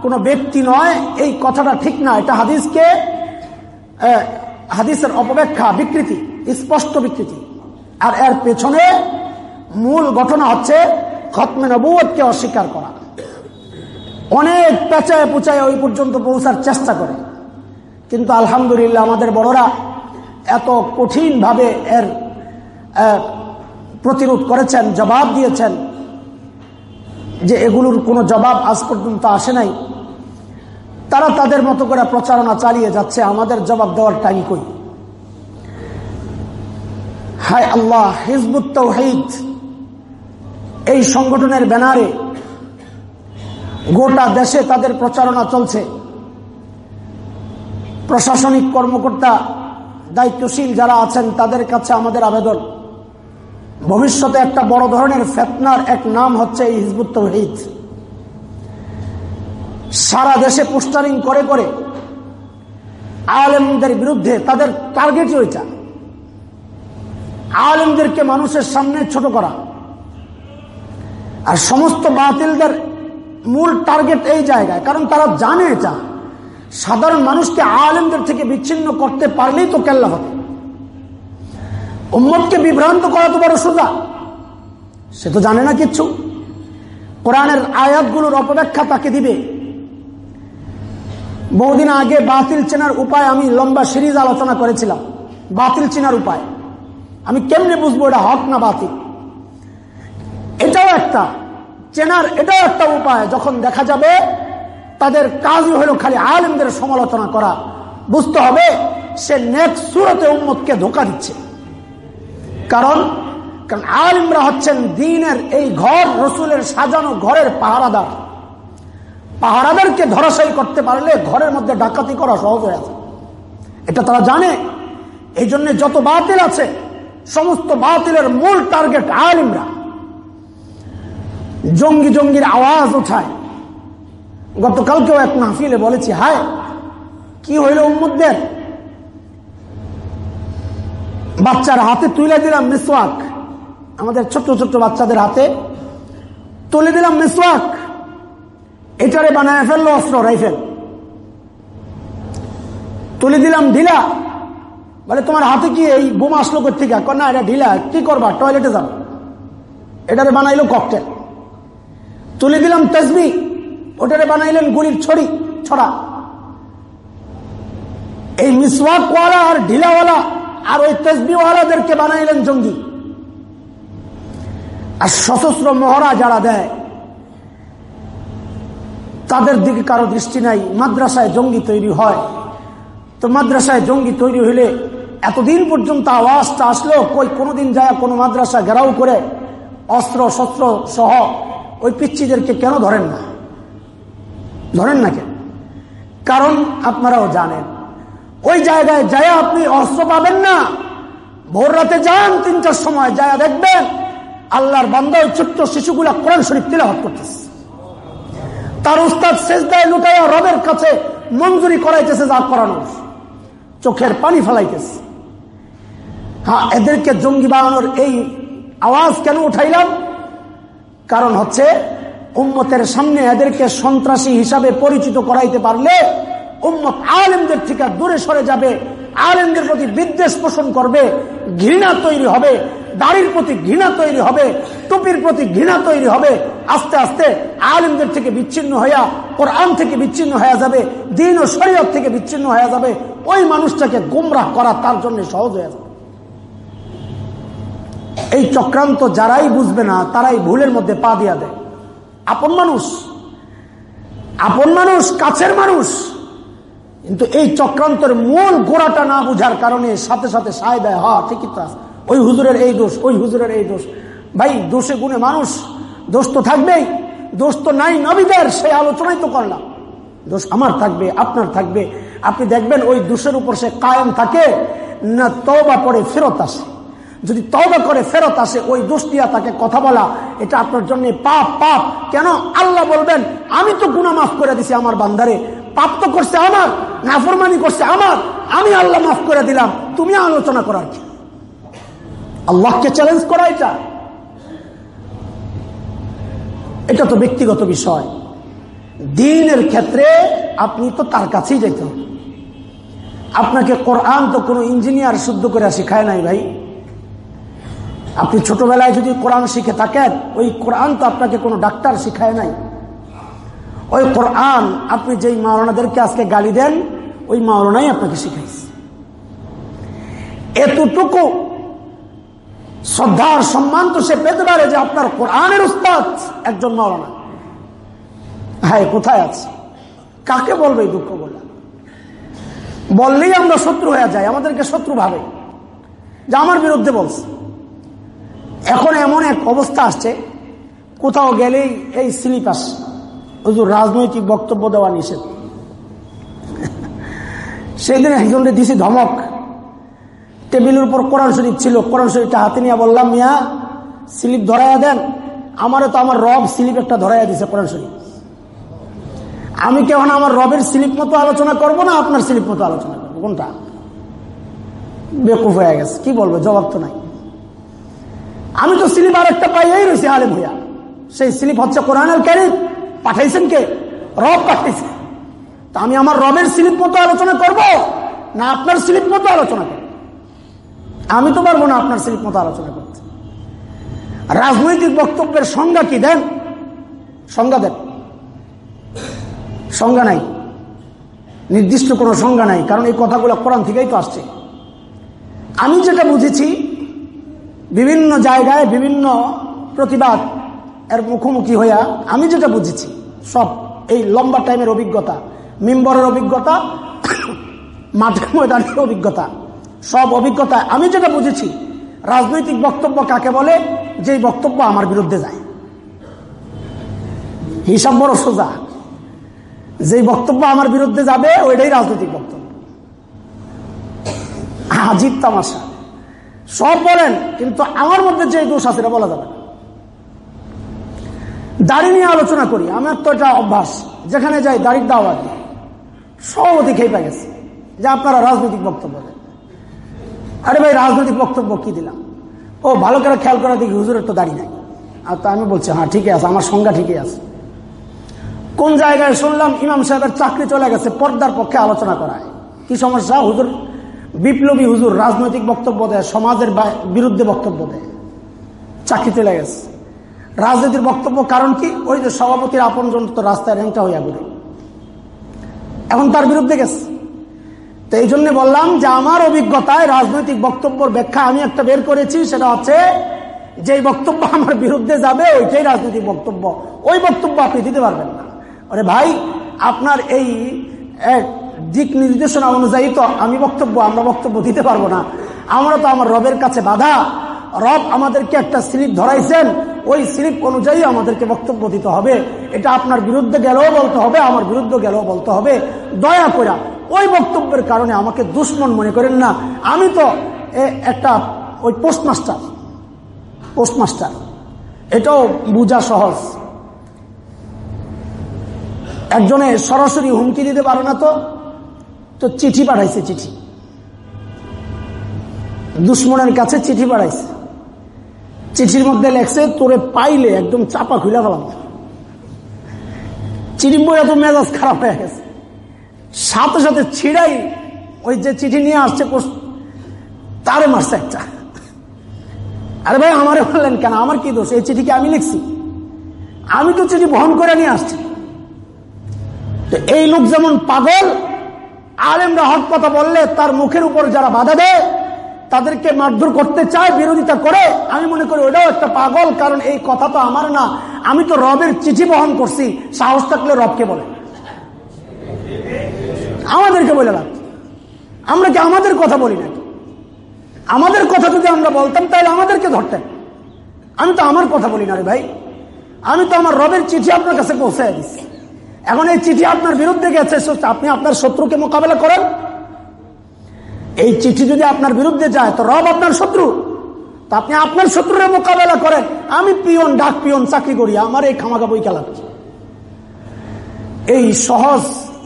কোনো ব্যক্তি নয়, এই কথাটা ঠিক না। এটা হাদিসকে হাদিসের অপব্যাখ্যা, বিকৃতি, স্পষ্ট বিকৃতি। আর এর পেছনে মূল ঘটনা হচ্ছে খতমে নবুয়কে অস্বীকার করা। অনেক পেঁচায় পুচায় ওই পর্যন্ত পৌঁছার চেষ্টা করে। কিন্তু আলহামদুলিল্লাহ আমাদের বড়রা এত কঠিনভাবে এর প্রতিরোধ করেছেন, জবাব দিয়েছেন যে এগুলোর কোনো জবাব আজ পর্যন্ত আসে নাই। তারা তাদের মতো করে প্রচারণা চালিয়ে যাচ্ছে, আমাদের জবাব দেওয়ার টাইম কই? হায় আল্লাহ, হিজবুত তৌহিদ, এই সংগঠনের ব্যানারে গোটা দেশে তাদের প্রচারণা চলছে। প্রশাসনিক কর্মকর্তা, দায়িত্বশীল যারা আছেন, তাদের কাছে আমাদের আবেদন। ভবিষ্যতে একটা বড় ধরনের ফেতনার এক নাম হচ্ছে এই হিজবুত তৌহিদ। সারা দেশে পোস্টারিং করে করে আলেমদের বিরুদ্ধে তাদের টার্গেটই ওইটা। আলেমদেরকে মানুষের সামনে ছোট করা। আর সমস্ত বাতিলদের মূল টার্গেট এই জায়গায়, কারণ তারা জানে এটা। সাধারণ মানুষকে আলেমদের থেকে বিচ্ছিন্ন করতে পারলেই তো কেল্লা হবে। উম্মতকে বিভ্রান্ত করা তো বড় সোজা। সে তো জানে না কিচ্ছু। কোরআনের আয়াতগুলোর অপব্যাখ্যা তাকে দিবে। বহুদিন আগে বাতিল চেনার উপায় আমি লম্বা সিরিজ আলোচনা করেছিলাম। বাতিল চেনার উপায়। আমি কেমনে বুঝব এটা হক না বাতিল? এটাও একটা। চেনার এটাও একটা উপায়। যখন দেখা যাবে, তাদের কাজই হলো খালি আলেমদের সমালোচনা করা। বুঝতে হবে, সে নেক্সট সুরতে উম্মতকে ধোকা দিচ্ছে। কারণ কারণ আলিমরা হচ্ছেন দিনের এই ঘর, রসুলের সাজানো ঘরের পাহারাদার। পাহারাদারকে ধরাশায়ী করতে পারলে ঘরের মধ্যে ডাকাতি করা সহজ হয়ে আছে এটা তারা জানে। এই জন্য যত বাতিল আছে, সমস্ত বাতিলের মূল টার্গেট আলিমরা। জঙ্গি জঙ্গির আওয়াজ ওঠায়। গতকালকেও এক মাহফিলে বলেছি, হায়, কি হইল উম্মদের বাচ্চার হাতে তুলে দিলাম মিসওয়াক। আমাদের ছোট্ট ছোট্ট বাচ্চাদের হাতে তুলে দিলাম মিসওয়াক। এটারে বানায় ফেলল অস্ত্র, রাইফেল। তুলে দিলাম ঢিলা। বলে, তোমার হাতে কি এই বোমা আসলো থেকে না, এটা ঢিলা। কি করবা? টয়লেটে যাব এটারে বানাইলো ককটেল তুলে দিলাম তেজবি। ওটারে বানাইলেন গুলির ছড়ি, ছড়া। এই মিসওয়াকওয়ালা আর ঢিলাওয়ালা আর ওই তেজবিওয়ালাদেরকে বানাইলেন জঙ্গি। আর সশস্ত্র মহড়া যারা দেয় তাদের দিকে কারও দৃষ্টি নাই। মাদ্রাসায় জঙ্গি তৈরি হয়। তো মাদ্রাসায় জঙ্গি তৈরি হইলে এতদিন পর্যন্ত আওয়াজটা আসলো, কই কোনোদিন যায় কোনো মাদ্রাসা ঘেরাও করে অস্ত্র শস্ত্র সহ ওই পিচ্ছিদেরকে কেন ধরেন না? ধরেন না কেন? কারণ আপনারাও জানেন, ওই জায়গায় যায় আপনি অস্ত্র পাবেন না। ভোর রাতে যান, তিনটার সময় যায় দেখবেন, আল্লাহর ওই ছোট্ট শিশুগুলা কোরআন শরীফ তিলাহাত করতেছে। তার উস্তাদ শেষদায় লুটাইয়া রবের কাছে মঞ্জুরি করাইতেছে যা করানোর চোখের পানি ফেলাইতেছে। হ্যাঁ এদেরকে জঙ্গি বানানোর এই আওয়াজ কেন উঠাইলাম? কারণ হচ্ছে, উম্মতের সামনে এদেরকে সন্ত্রাসী হিসাবে পরিচিত করাইতে পারলে উম্মত আলেমদের থেকে দূরে সরে যাবে, আলেমদের প্রতি বিদ্বেষ পোষণ করবে, ঘৃণা তৈরি হবে। দাড়ির প্রতি ঘৃণা তৈরি হবে, টুপির প্রতি ঘৃণা তৈরি হবে, আস্তে আস্তে আলিমদের থেকে বিচ্ছিন্ন হইয়া কোরআন থেকে বিচ্ছিন্ন হয়ে যাবে, দিন ও শরীয়ত থেকে বিচ্ছিন্ন হয়ে যাবে, ওই মানুষটাকে গুমরাহ করা তার জন্য সহজ হয়ে যাবে। এই চক্রান্ত যারাই বুঝবে না, তারাই ভুলের মধ্যে পা দিয়া দেয়। আপন মানুষ আপন মানুষ, কাছের মানুষ, কিন্তু এই চক্রান্তের মূল গোড়াটা না বুঝার কারণে সাথে সাথে সায় দেয় হা ঠিকই তো ওই হুজুরের এই দোষ, ওই হুজুরের এই দোষ। ভাই, দোষে গুণে মানুষ, দোষ তো থাকবেই। দোষ তো নাই নবীদের সেই আলোচনাই তো করলাম। দোষ আমার থাকবে, আপনার থাকবে। আপনি দেখবেন ওই দোষের উপর সে কায়েম থাকে, না তবা পরে ফেরত আসে। যদি তবা করে ফেরত আসে, ওই দোষ দিয়া তাকে কথা বলা, এটা আপনার জন্য পাপ পাপ। কেন? আল্লাহ বলবেন, আমি তো গুণা মাফ করে দিছি আমার বান্দারে। পাপ তো করছে আমার, নাফরমানি করছে আমার। আমি আল্লাহ মাফ করে দিলাম। তুমি আলোচনা করার কি? আল্লাহকে চ্যালেঞ্জ করা এটা। এটা তো ব্যক্তিগত বিষয়। দিনের ক্ষেত্রে আপনি তো তার কাছেই হবে। আপনাকে কোরআন তো কোনো ইঞ্জিনিয়ার শুদ্ধ করে শিখায় নাই ভাই। আপনি ছোটবেলায় যদি কোরআন শিখে থাকেন, ওই কোরআন তো আপনাকে কোনো ডাক্তার শিখায় নাই। ওই কোরআন আপনি যেই মাওলানাদেরকে আজকে গালি দেন, ওই মাওলানাই আপনাকে শিখাইছে। এতটুকু শ্রদ্ধার সম্মান তো সে পেতে পারে যে আপনার কোরআনের উস্তাদ একজন মাওলানা। হ্যাঁ কোথায় আছে? কাকে বলবে দুঃখ বলে বললেই আমরা শত্রু হয়ে যাই, আমাদেরকে শত্রু ভাবে। যে আমার বিরুদ্ধে বলছে। এখন এমন এক অবস্থা আসছে, কোথাও গেলেই এই স্লিপ আসে হুজুর রাজনৈতিক বক্তব্য দেওয়া নিষেধ। সেই দিন একজনকে দিছি ধমক। টেবিলের উপর কোরআন শরীফ ছিল, কোরআন শরীফটা হাতে নিয়ে বললাম, মিয়া, স্লিপ ধরাইয়া দেন। আমারও তো আমার রব স্লিপ একটা ধরাইয়া দিছে কোরআন শরীফ। আমি কেমন আমার রবের স্লিপ মতো আলোচনা করব না আপনার স্লিপ মতো আলোচনা করব? কোনটা? বেকুফ হয়ে গেছে। কি বলব? জবাব তো নাই। আমি তো স্লিপ আর একটা পাইয়াই রয়েছি আলেম হইয়া। সেই স্লিপ হচ্ছে কোরআনের ক্যারিফ পাঠাইছেন কে? রব পাঠাইছে। তা আমি আমার রবের স্লিপ মতো আলোচনা করব না আপনার স্লিপ মতো আলোচনা করব? আমি তো পারব না আপনার স্লিপ মতো আলোচনা করতে। রাজনৈতিক বক্তব্যের সংজ্ঞা কি দেন? সংজ্ঞা দেন। সংজ্ঞা নাই। নির্দিষ্ট কোনো সংজ্ঞা নাই, কারণ এই কথাগুলো কোরআন থেকেই তো আসছে। আমি যেটা বুঝেছি, বিভিন্ন জায়গায় বিভিন্ন প্রতিবাদ এর মুখোমুখি হইয়া আমি যেটা বুঝেছি, সব এই লম্বা টাইমের অভিজ্ঞতা, মিম্বরের অভিজ্ঞতা মাঠের ময়দানের অভিজ্ঞতা সব অভিজ্ঞতা আমি যেটা বুঝেছি, রাজনৈতিক বক্তব্য কাকে বলে যে বক্তব্য আমার বিরুদ্ধে যায়। হিসাব বড় সোজা। যেই বক্তব্য আমার বিরুদ্ধে যাবে, ওইটাই রাজনৈতিক বক্তব্য। হাজির তামাশা। সব বলেন, কিন্তু আমার মধ্যে যে দোষ আছে বলা যাবে দাড়ি নিয়ে আলোচনা করি, আমার তো এটা অভ্যাস। যেখানে যাই, দাড়ির দিই। সভাপতি খেয়ে পেয়ে গেছে। যে আপনারা রাজনৈতিক বক্তব্য আরে ভাই, রাজনৈতিক বক্তব্য কি দিলাম? ও, ভালো করে খেয়াল করা দেখি হুজুরের তো দাড়ি নাই। আর তো আমি বলছি হ্যাঁ ঠিকই আছে, আমার সংজ্ঞা ঠিকই আছে। কোন জায়গায় শুনলাম ইমাম সাহেবের চাকরি চলে গেছে, পর্দার পক্ষে আলোচনা করায়। কি সমস্যা? হুজুর, বিপ্লবী হুজুর রাজনৈতিক বক্তব্য দেয়, সমাজের বিরুদ্ধে বক্তব্য দেয়। চাকরি চলে গেছে। রাজনীতির বক্তব্য কারণ কি? ওই যে সভাপতির আপন জন তো রাস্তায় র্যাংটা হইয়া ঘুরে এখন তার বিরুদ্ধে গেছে। তো এই জন্য বললাম যে আমার অভিজ্ঞতায় রাজনৈতিক বক্তব্যর ব্যাখ্যা আমি একটা বের করেছি, সেটা হচ্ছে যে বক্তব্য আমার বিরুদ্ধে যাবে, ওইটাই রাজনৈতিক বক্তব্য। ওই বক্তব্য আপনি দিতে পারবেন না। আরে ভাই, আপনার এই দিক নির্দেশনা অনুযায়ী তো আমি বক্তব্য, আমরা বক্তব্য দিতে পারব না। আমরা তো আমার রবের কাছে বাধা। রব আমাদেরকে একটা স্লিপ ধরাইছেন, ওই স্লিপ অনুযায়ী আমাদেরকে বক্তব্য দিতে হবে। এটা আপনার বিরুদ্ধে গেলেও বলতে হবে, আমার বিরুদ্ধে গেলেও বলতে হবে। দয়া করে ওই বক্তব্যের কারণে আমাকে দুশ্মন মনে করেন না। আমি তো একটা ওই পোস্টমাস্টার। পোস্টমাস্টার। এটাও বোঝা সহজ। একজনে সরাসরি হুমকি দিতে পারে না তো তো চিঠি পাঠাইছে চিঠি। দুশ্মনের কাছে চিঠি পাঠাইছে। চিঠির মধ্যে লেখছে, তোরে পাইলে একদম চাপা খুলে ফেলাম। চিঠি বইয়া তো মেজাজ খারাপ হয়ে গেছে। সাথে সাথে ছিড়াই ওই যে চিঠি নিয়ে আসছে তারে মারছে একটা। আরে ভাই, আমারে বললেন কেন? আমার কি দোষ? এই চিঠিকে আমি লিখছি। আমি তো চিঠি বহন করে নিয়ে আসছি। তো এই লোক যেমন পাগল, আলেমরা হক কথা বললে তার মুখের উপর যারা বাধা দেয়, তাদেরকে মারধর করতে চায়, বিরোধিতা করে, আমি মনে করি ওটাও একটা পাগল, কারণ এই কথা তো আমার না। আমি তো রবের চিঠি বহন করছি, সাহস থাকলে রবকে বলে। আমাদেরকে বলে লাভ আমরা কি আমাদের কথা বলি নাকি? আমাদের কথা যদি আমরা বলতাম, তাহলে আমাদেরকে ধরতেন। আমি তো আমার কথা বলি না রে ভাই। আমি তো আমার রবের চিঠি আপনার কাছে পৌঁছায় দিচ্ছি এখন এই চিঠি আপনার বিরুদ্ধে গেছে আপনি আপনার শত্রুকে মোকাবেলা করেন। এই চিঠি যদি আপনার বিরুদ্ধে যায়, তো রব আপনার শত্রু। তা আপনি আপনার শত্রুরে মোকাবেলা করেন। আমি পিয়ন, ডাক পিয়ন, চাকরি করি, আমার এই খামাকা বই খেলাচ্ছি এই সহজ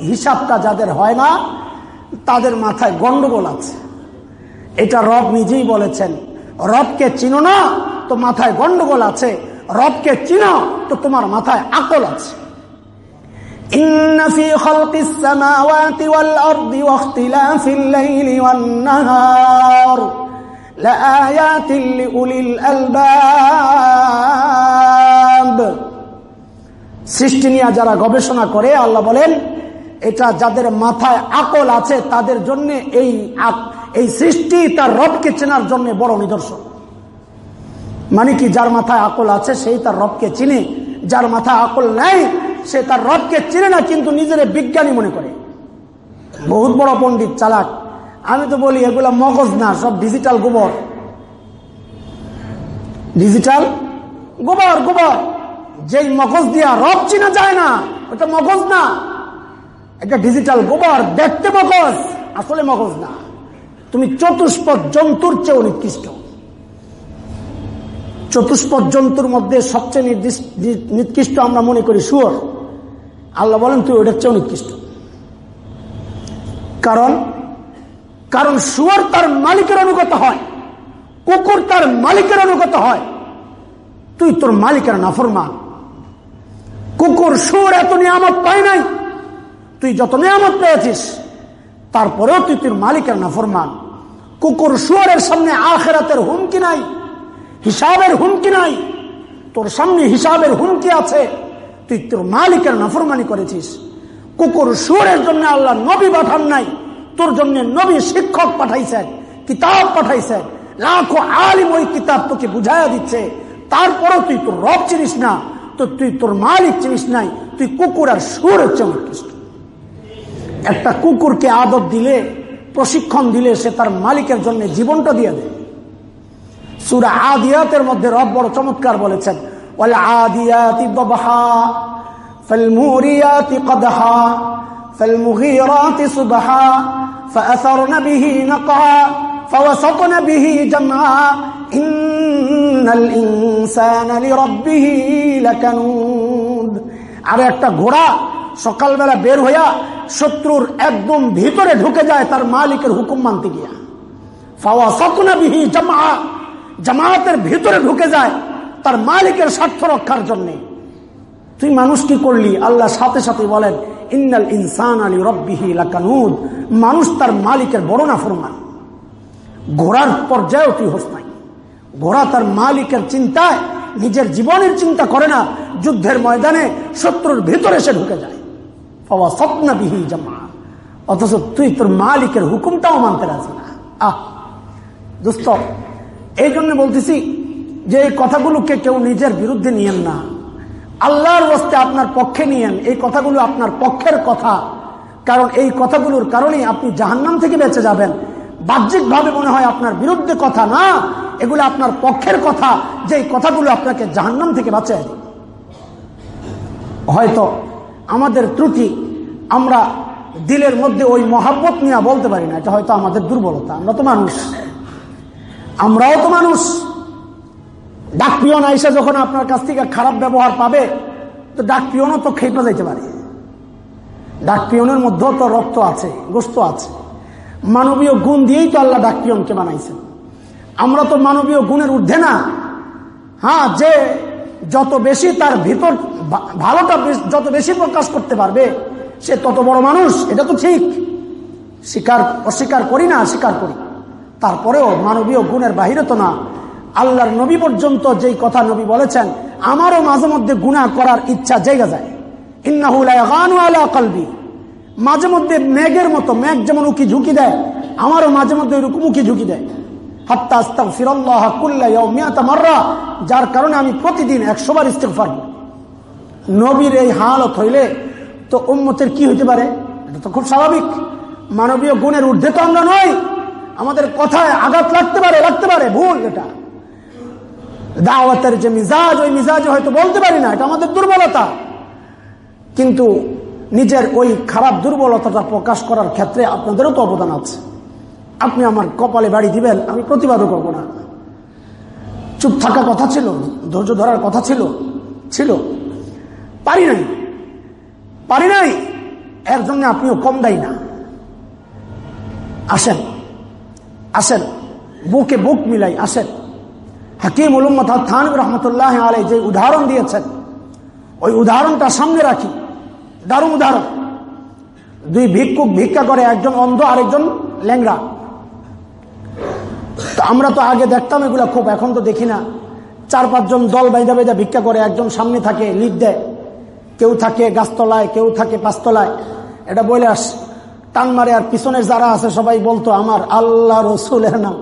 হিসাবটা যাদের হয় না, তাদের মাথায় গন্ডগোল আছে। এটা রব নিজেই বলেছেন, রবকে চিনো না তো মাথায় গন্ডগোল আছে, রবকে চিনো তো তোমার মাথায় আকল আছে। সৃষ্টি নিয়ে যারা গবেষণা করে, আল্লাহ বলেন এটা যাদের মাথায় আকল আছে, তাদের জন্য এই এই সৃষ্টি তার রবকে চেনার জন্য বড় নিদর্শন। মানে কি, যার মাথায় আকল আছে, সেই তার রবকে চিনে। যার মাথায় আকল নেই, সে তার রবকে চিনে না, কিন্তু নিজের বিজ্ঞানী মনে করে। বহুত বড় পণ্ডিত, চালাক। আমি তো বলি, এগুলা মগজ না, সব ডিজিটাল গোবর। ডিজিটাল গোবর গোবর। যেই মগজ দিয়া রব চিনা যায় না, ওটা মগজ না। এটা ডিজিটাল গোবর দেখতে মগজ, আসলে মগজ না। তুমি চতুষ্পদ জন্তুর চেয়ে নিকৃষ্ট। চতুষ্পদ জন্তুর মধ্যে সবচেয়ে নিকৃষ্ট আমরা মনে করি সুর আল্লাহ বলেন, তুই ওটার চেয়েও নিকৃষ্ট। কারণ কারণ সুয়ার তার মালিকের অনুগত হয়, কুকুর তার মালিকের অনুগত হয়। তুই তোর মালিকের নাফরমান। কুকুর সুর এত নিয়ামত পায় নাই তুই যত নিয়ামত পেয়েছিস, তারপরেও তুই তোর মালিকের নাফরমান। কুকুর সুয়ারের সামনে আখেরাতের হুমকি নাই, হিসাবের হুমকি নাই, তোর সামনে হিসাবের হুমকি আছে, তুই তোর মালিকের নাফরমানি করেছিস। কুকুর সুরের জন্য আল্লাহ নবী পাঠান নাই, তোর জন্য নবী শিক্ষক পাঠাইছেন কিতাব পাঠাইছেন লাখো আলিম ওই কিতাব তোকে বুঝাইয়া দিচ্ছে। তারপরও তুই তোর রব চিনিস না, তো তুই তোর মালিক চিনিস নাই, তুই কুকুর আর সুর হচ্ছে উৎকৃষ্ট। একটা কুকুরকে আদত দিলে প্রশিক্ষণ দিলে সে তার মালিকের জন্য জীবনটা দিয়ে দেয় সুরা আদিয়াতের মধ্যে রব বড় চমৎকার বলেছেন والعاديات ضبحا فالموريات قدحا فالمغيرات صبحا فأثرن به نقعا فوسطن به جمعا আর একটা ঘোড়া সকালবেলা বের হইয়া শত্রুর একদম ভিতরে ঢুকে যায়, তার মালিকের হুকুম মানতে গিয়া। ফাওয়া সকনা বিহি জামা জামায়াতের ভিতরে ঢুকে যায়, তার মালিকের স্বার্থ রক্ষার জন্য। তুই মানুষ কি করলি? আল্লাহ সাথে সাথে বলেন, ইন্নাল ইনসান আলী রব্বিহি লাকানুদ। মানুষ তার মালিকের বড় না ফরমান। ঘোড়ার পর্যায়েও তুই হোস নাই। ঘোড়া তার মালিকের চিন্তায়, নিজের জীবনের চিন্তা করে না। যুদ্ধের ময়দানে শত্রুর ভিতরে সে ঢুকে যায়। বাবা স্বপ্ন বিহি জামা অথচ তুই তোর মালিকের হুকুমটাও মানতে রাজি না। আহ, দোস্ত, এই জন্য বলতেছি যে এই কথাগুলোকে কেউ নিজের বিরুদ্ধে নিয়েন না। আল্লাহর বস্তে আপনার পক্ষে নিয়েন। এই কথাগুলো আপনার পক্ষের কথা। কারণ এই কথাগুলোর কারণেই আপনি জাহান্নাম থেকে বেঁচে যাবেন। বাহ্যিকভাবে মনে হয় আপনার বিরুদ্ধে কথা না, এগুলো আপনার পক্ষের কথা। যে কথাগুলো আপনাকে জাহান্নাম থেকে বাঁচায় হয়তো আমাদের ত্রুটি আমরা দিলের মধ্যে ওই মহাব্বত নিয়ে বলতে পারি না, এটা হয়তো আমাদের দুর্বলতা। আমরা তো মানুষ। আমরাও তো মানুষ। ডাক পিয়ন আইসা যখন আপনার কাছ থেকে খারাপ ব্যবহার পাবে, তো ডাক পিয়নও তো খেপে যাইতে পারে। ডাক পিয়নের মধ্যেও তো রক্ত আছে, গোস্ত আছে। মানবীয় গুণ দিয়েই তো আল্লাহ ডাক পিয়নকে বানাইছেন। আমরা তো মানবীয় গুণের ঊর্ধ্বে না। হ্যাঁ যে যত বেশি তার ভিতর ভালোটা যত বেশি প্রকাশ করতে পারবে, সে তত বড় মানুষ, এটা তো ঠিক। স্বীকার, অস্বীকার করি না, স্বীকার করি। তারপরেও মানবীয় গুণের বাহিরে তো না। আল্লাহর নবী পর্যন্ত যেই কথা নবী বলেছেন, আমারও মাঝে মধ্যে গুণা করার ইচ্ছা জায়গা যায়। কলবি। মাঝে মধ্যে মেঘের মতো, মেঘ যেমন উকি ঝুঁকি দেয়, আমারও মাঝে মধ্যে ওইরকম উকি ঝুঁকি দেয়। যার কারণে আমি প্রতিদিন একশো বার ইস্তেফার নবীর এই হালত হইলে তো উম্মতের কি হইতে পারে? এটা তো খুব স্বাভাবিক। মানবীয় গুণের ঊর্ধ্বে তো আমরা নই। আমাদের কথায় আঘাত লাগতে পারে লাগতে পারে, ভুল এটা। দাওয়াতের যে মিজাজ, ওই মিজাজে হয়তো বলতে পারি না, এটা আমাদের দুর্বলতা। কিন্তু নিজের ওই খারাপ দুর্বলতাটা প্রকাশ করার ক্ষেত্রে আপনাদেরও তো অবদান আছে। আপনি আমার কপালে বাড়ি দিবেন, আমি প্রতিবাদও করব না। চুপ থাকা কথা ছিল, ধৈর্য ধরার কথা ছিল ছিল। পারি নাই। পারি নাই, এর জন্য আপনিও কম দেয় না। আসেন আসেন, বুকে বুক মিলাই আসেন। হাকিম উলুম্মদ থানব রহমতুল্লাহ আলাই যে উদাহরণ দিয়েছেন, ওই উদাহরণটা সামনে রাখি। দারুণ উদাহরণ। দুই ভিক্ষুক ভিক্ষা করে, একজন অন্ধ, আরেকজন ল্যাংরা আমরা তো আগে দেখতাম এগুলা খুব, এখন তো দেখি না। চার পাঁচজন দল বাইদা বাইদা ভিক্ষা করে, একজন সামনে থাকে, লিড দেয়। কেউ থাকে গাছতলায়, কেউ থাকে পাঁচতলায়। এটা বলে আস। টান মারে আর পিছনের যারা আছে সবাই বলতো, আমার আল্লাহ রসুলের নাম।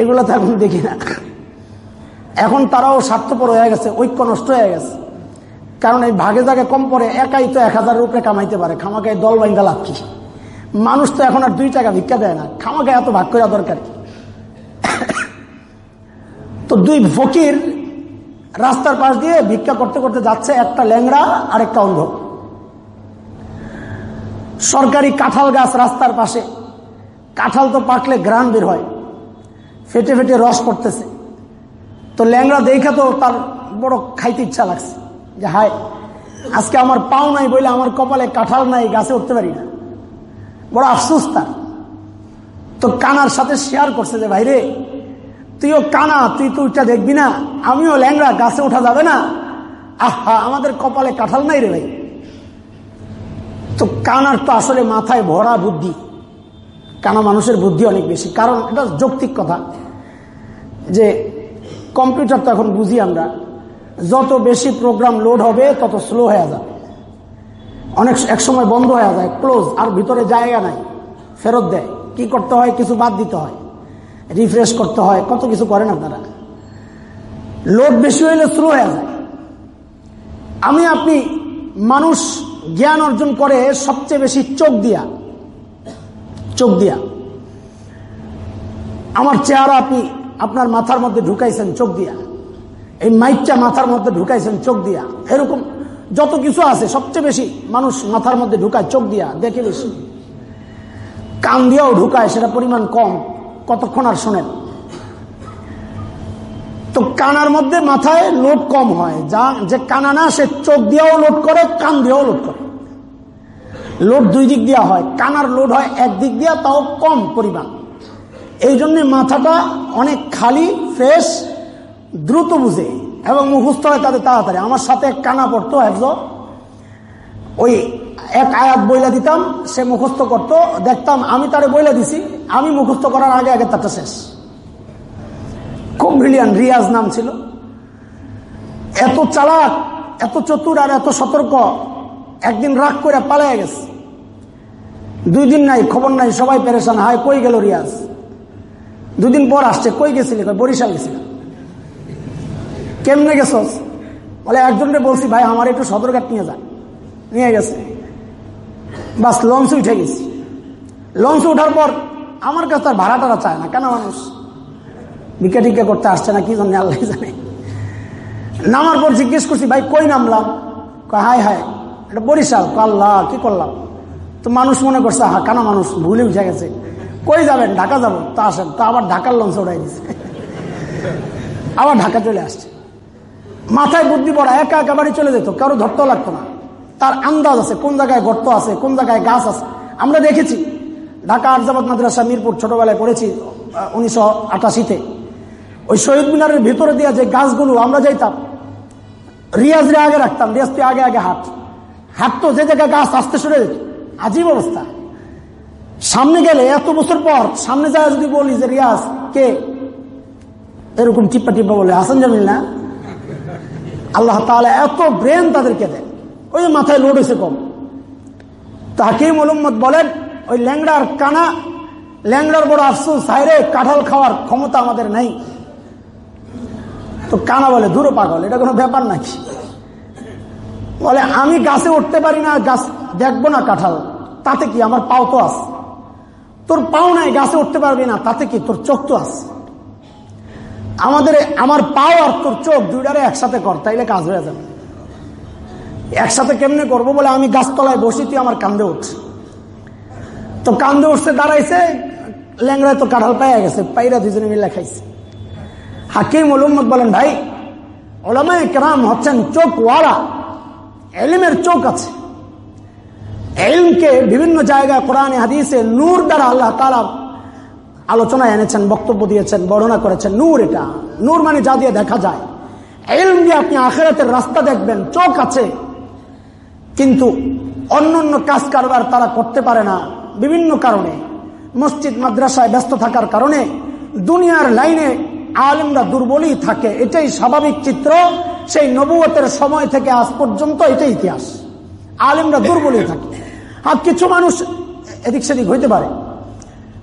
এগুলো তো এখন দেখি না। এখন তারাও স্বার্থপর হয়ে গেছে, ঐক্য নষ্ট হয়ে গেছে। কারণ এই ভাগে জাগে কম পরে একাই তো এক হাজার রুপে কামাইতে পারে, খামাকে দল বাইঙ্গা লাভ কি? মানুষ তো এখন আর দুই টাকা ভিক্ষা দেয় না, খামাকে এত ভাগ করা দরকার তো দুই ফকির রাস্তার পাশ দিয়ে ভিক্ষা করতে করতে যাচ্ছে একটা ল্যাংড়া আর একটা অন্ধ। সরকারি কাঁঠাল গাছ রাস্তার পাশে। কাঁঠাল তো পাকলে গ্রান বের হয়। ফেটে ফেটে রস পড়তেছে। তো ল্যাংড়া দেখা তো তার বড় খাইতে ইচ্ছা লাগছে। যে হায়, আজকে আমার পাও নাই বলে আমার কপালে কাঁঠাল নাই, গাছে উঠতে পারি না। বড় আফসুস তার। তো কানার সাথে শেয়ার করছে যে, ভাইরে তুইও কানা, তুই তো উঠা দেখবি না। আমিও ল্যাংড়া, গাছে ওঠা যাবে না। আহা, আমাদের কপালে কাঁঠাল নাই রে ভাই। তো কানার তো আসলে মাথায় ভরা বুদ্ধি। কানা মানুষের বুদ্ধি অনেক বেশি। কারণ এটা যৌক্তিক কথা। যে কম্পিউটার তো এখন বুঝি আমরা, যত বেশি প্রোগ্রাম লোড হবে, তত স্লো হয়ে যাবে। অনেক এক সময় বন্ধ হয়ে যায়, ক্লোজ, আর ভিতরে জায়গা নাই, ফেরত দেয়। কি করতে হয়, কিছু বাদ দিতে হয়। রিফ্রেশ করতে হয়, কত কিছু করেন আপনারা? লোড বেশি হইলে স্লো হয়ে যায়। আমি আপনি মানুষ, জ্ঞান অর্জন করে সবচেয়ে বেশি চোখ দিয়া চোখ দিয়া, আমার চেহারা আপনি, আপনার মাথার মধ্যে ঢুকাইছেন চোখ দিয়া। এই মাইকটা মাথার মধ্যে ঢুকাইছেন চোখ দিয়া। এরকম যত কিছু আছে, সবচেয়ে বেশি মানুষ মাথার মধ্যে ঢুকায় চোখ দিয়া, দেখে বেশি। কান দিয়াও ঢুকায়, সেটা পরিমাণ কম। কতক্ষণ আর শোনেন? তো কানার মধ্যে মাথায় লোড কম হয়। যা, যে কানা না, সে চোখ দিয়েও লোড করে, কান দিয়েও লোড করে। লোড দুই দিক দিয়া হয়। কানার লোড হয় এক দিক দিয়া, তাও কম পরিমাণ। এই জন্য মাথাটা অনেক খালি, ফ্রেশ, দ্রুত বুঝে এবং মুখস্থ হয় তাদের তাড়াতাড়ি। আমার সাথে কানা পড়তো, একজন। ওই এক আয়াত বইলা দিতাম, সে মুখস্থ করতো, দেখতাম আমি তারে বইলা দিছি, আমি মুখস্থ করার আগে আগে তারটা শেষ। খুব ব্রিলিয়ান রিয়াজ নাম ছিল। এত চালাক, এত চতুর আর এত সতর্ক, একদিন রাগ করে পালাই গেছে। দুই দিন নাই, খবর নাই, সবাই পেরেশান, হায়, কই গেল রিয়াজ? দুদিন পর আসছে, কই গেছিলি? বরিশাল গেছিলাম কেমনে গেছস? বলে একজনকে বলছি, ভাই, আমার একটু সদরঘাট নিয়ে যান নিয়ে গেছে। বাস লঞ্চ উঠে গেছি। লঞ্চ উঠার পর আমার কাছে তার ভাড়া টাড়া চায় না। কেন মানুষ? ভিক্ষা টিক্ষা করতে আসছে না, কি জন্য আল্লাহ জানে? নামার পর জিজ্ঞেস করছি, ভাই, কই নামলাম? হায় হায়, এটা বরিশাল। আল্লাহ, কি করলাম? তো মানুষ মনে করছে হা কেন মানুষ? ভুলে উঠে গেছে। কই যাবেন? ঢাকা যাব? তা আসেন। তো আবার ঢাকার লঞ্চ উঠাই দিচ্ছে আবার ঢাকা চলে আসছে। মাথায় বুদ্ধি পড়া, একা একা বাড়ি চলে যেত, কারও ধরতেও লাগতো না। তার আন্দাজ আছে, কোন জায়গায় গর্ত আছে, কোন জায়গায় গাছ আছে। আমরা দেখেছি, ঢাকা আরজাবাদ মাদ্রাসা মিরপুর ছোটবেলায় পড়েছি উনিশশো আটাশিতে। ওই শহীদ মিনারের ভিতরে দিয়ে যে গাছগুলো আমরা যাইতাম রিয়াজরে আগে রাখতাম, রিয়াজ তুই আগে আগে হাট। হাঁটতো, যে জায়গায় গাছ আসতে সরে যেত, আজীব অবস্থা। সামনে গেলে এত বছর পর, সামনে যায় যদি বলি যে রিয়াজ, কে? এরকম টিপ্পা টিপ্পা বলে, হাসান জামিল না? আল্লাহ তাহলে এত ব্রেন তাদেরকে দেয়। ওই মাথায় লোড হয়েছে কম। তো হাকিম মোহাম্মদ বলেন, ওই ল্যাংড়ার কানা, ল্যাংড়ার বড় আফসোস হাইরে কাঁঠাল খাওয়ার ক্ষমতা আমাদের নেই। তো কানা বলে দূরও পাগল, এটা কোনো ব্যাপার নাকি? বলে, আমি গাছে উঠতে পারি না, গাছ দেখব না কাঁঠাল, তাতে কি আমার পাও তো আছে? তোর পাও নাই, গাছে উঠতে পারবি না, তাতে কি তোর চোখ তো আস আমাদের, আমার পাও আর তোর চোখ দুইটারে একসাথে কর, তাইলে কাজ হয়ে যাবে। একসাথে কেমনে করব বলে আমি গাছতলায় বসি, তুই আমার কান্দে উঠছে তো কান্দে উঠছে, দাঁড়াইছে, ল্যাংড়ায় তো কাঁঠাল পাইয়া গেছে, পাইরা দুজনে মিলে খাইছে। হাকিম উলুম্মদ বলেন, ভাই, ওলামায় কেরাম হচ্ছেন চোখওয়ালা, এলিমের চোখ আছে। এলমকে বিভিন্ন জায়গায় কোরআনে, হাদিসে নূর দ্বারা আল্লাহ তালা আলোচনায় এনেছেন, বক্তব্য দিয়েছেন, বর্ণনা করেছেন। নূর এটা, নূর মানে যা দিয়ে দেখা যায়। এলম দিয়ে আপনি আখেরাতের রাস্তা দেখবেন, চোখ আছে। কিন্তু অন্য অন্য কাজ কারবার তারা করতে পারে না বিভিন্ন কারণে। মসজিদ, মাদ্রাসায় ব্যস্ত থাকার কারণে দুনিয়ার লাইনে আলিমরা দুর্বলই থাকে। এটাই স্বাভাবিক চিত্র। সেই নবুয়তের সময় থেকে আজ পর্যন্ত এটাই ইতিহাস। আলিমরা দুর্বলই থাকে। আর কিছু মানুষ এদিক সেদিক হইতে পারে।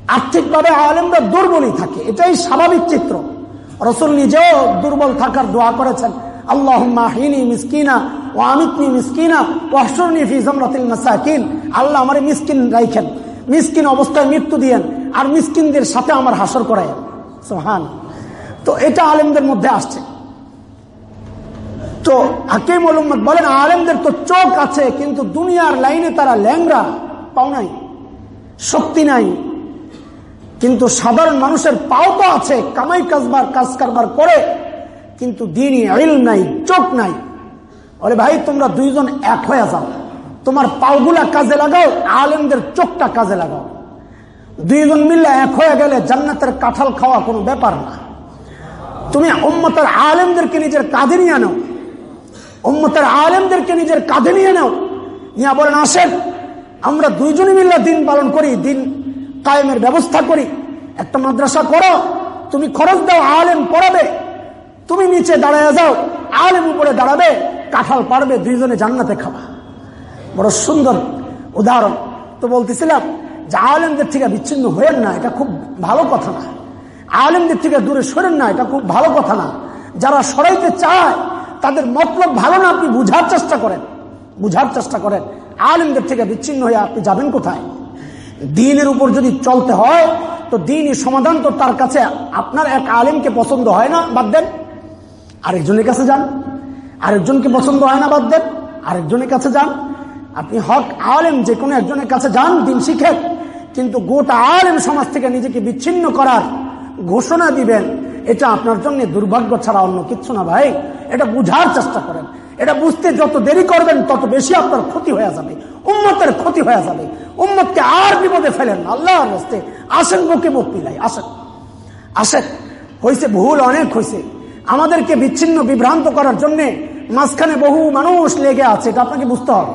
আর্থিকভাবে আলিমরা দুর্বলই থাকে। এটাই স্বাভাবিক চিত্র। রসুল নিজেও দুর্বল থাকার দোয়া করেছেন। আল্লাহ মিসকিনা ও মিসকিনা মাসাকিন। আল্লাহ আমার মিসকিন রাইখেন, মিসকিন অবস্থায় মৃত্যু দিয়েন আর মিসকিনদের সাথে আমার হাসর করায় তো এটা আলেমদের মধ্যে আসছে। তো হাকিম মোহাম্মদ বলেন, আলেমদের তো চোখ আছে, কিন্তু দুনিয়ার লাইনে তারা ল্যাংরা পাও নাই, শক্তি নাই। কিন্তু সাধারণ মানুষের পাও তো আছে, কামাই কাজবার, কাজ কারবার করে কিন্তু দিনই আইল নাই, চোখ নাই। বলে ভাই, তোমরা দুইজন এক হয়ে যাও। তোমার পাওগুলা কাজে লাগাও, আলেমদের চোখটা কাজে লাগাও। দুইজন মিললে এক হয়ে গেলে জান্নাতের কাঁঠাল খাওয়া কোনো ব্যাপার না। তুমি উম্মতের আলেমদেরকে নিজের কাঁধে নিয়ে নাও। উম্মতের আলেমদেরকে নিজের কাঁধে নিয়ে নাও। নিয়ে বলেন আসেন আমরা দুইজনে মিলে দিন পালন করি, দিন কায়েমের ব্যবস্থা করি। একটা মাদ্রাসা করো, তুমি খরচ দাও, আলেম পড়াবে। তুমি নিচে দাঁড়ায় যাও, আলেম উপরে দাঁড়াবে, কাঁঠাল পারবে, দুইজনে জান্নাতে খাবা। বড় সুন্দর উদাহরণ। তো বলতেছিলাম যে আলেমদের থেকে বিচ্ছিন্ন হয়েন না, এটা খুব ভালো কথা না। আলেমদের থেকে দূরে সরেন না, এটা খুব ভালো কথা না। যারা সরাইতে চায়, তাদের মতলব ভালো না, আপনি বুঝার চেষ্টা করেন। বুঝার চেষ্টা করেন। আলেমদের থেকে বিচ্ছিন্ন হয়ে আপনি যাবেন কোথায়? দিনের উপর যদি চলতে হয়, তো দিনই সমাধান তো তার কাছে আপনার এক আলেমকে পছন্দ হয় না, বাদ দেন। আরেকজনের কাছে যান। আরেকজনকে পছন্দ হয় না বাদ দেন। আরেকজনের কাছে যান। আপনি হক আলেম, যে কোনো একজনের কাছে যান, দিন শিখেন কিন্তু গোটা আলেম সমাজ থেকে নিজেকে বিচ্ছিন্ন করার ঘোষণা দিবেন, এটা আপনার জন্য দুর্ভাগ্য ছাড়া অন্য কিচ্ছু না ভাই। এটা বুঝার চেষ্টা করেন। এটা বুঝতে যত দেরি করবেন, তত বেশি আপনার ক্ষতি হয়ে যাবে। উম্মতের ক্ষতি হয়ে যাবে। উম্মতকে আর বিপদে ফেলেন আল্লাহ আসেন, বুকে মুখ পিলাই আসেন। আসেন। হয়েছে ভুল, অনেক হয়েছে আমাদেরকে বিচ্ছিন্ন, বিভ্রান্ত করার জন্য মাঝখানে বহু মানুষ লেগে আছে, এটা আপনাকে বুঝতে হবে।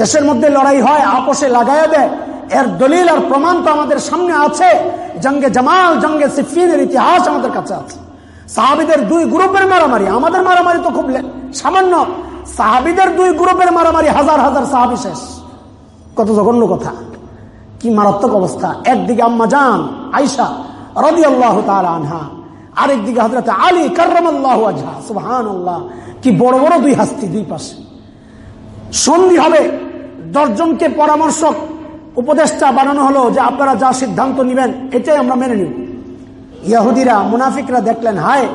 দেশের মধ্যে লড়াই হয়, আপোষে লাগাইয়া দেয়, এর দলিল আর প্রমাণ তো আমাদের সামনে আছে, জঙ্গে জামাল, জঙ্গে সিফিনের ইতিহাস আমাদের কাছে আছে। সাহাবিদের দুই গ্রুপের মারামারি, আমাদের মারামারি তো খুব সামান্য, সাহাবিদের দুই গ্রুপের মারামারি হাজার হাজার সাহাবি শেষ। কত জঘন্য কথা। কি মারাত্মক অবস্থা। একদিকে আম্মা জান আইসা রবি আল্লাহ আনহা। আরেকদিকে হজরত আলী আল্লাহ কি বড় বড় দুই হাস্তি দুই পাশে। সন্ধি হবে, দশজনকে পরামর্শক, উপদেষ্টা বানানো হলো যে আপনারা যা সিদ্ধান্ত নিবেন, এটাই আমরা মেনে নিব। ইয়াহুদিরা, মুনাফিকরা দেখলেন, হায়,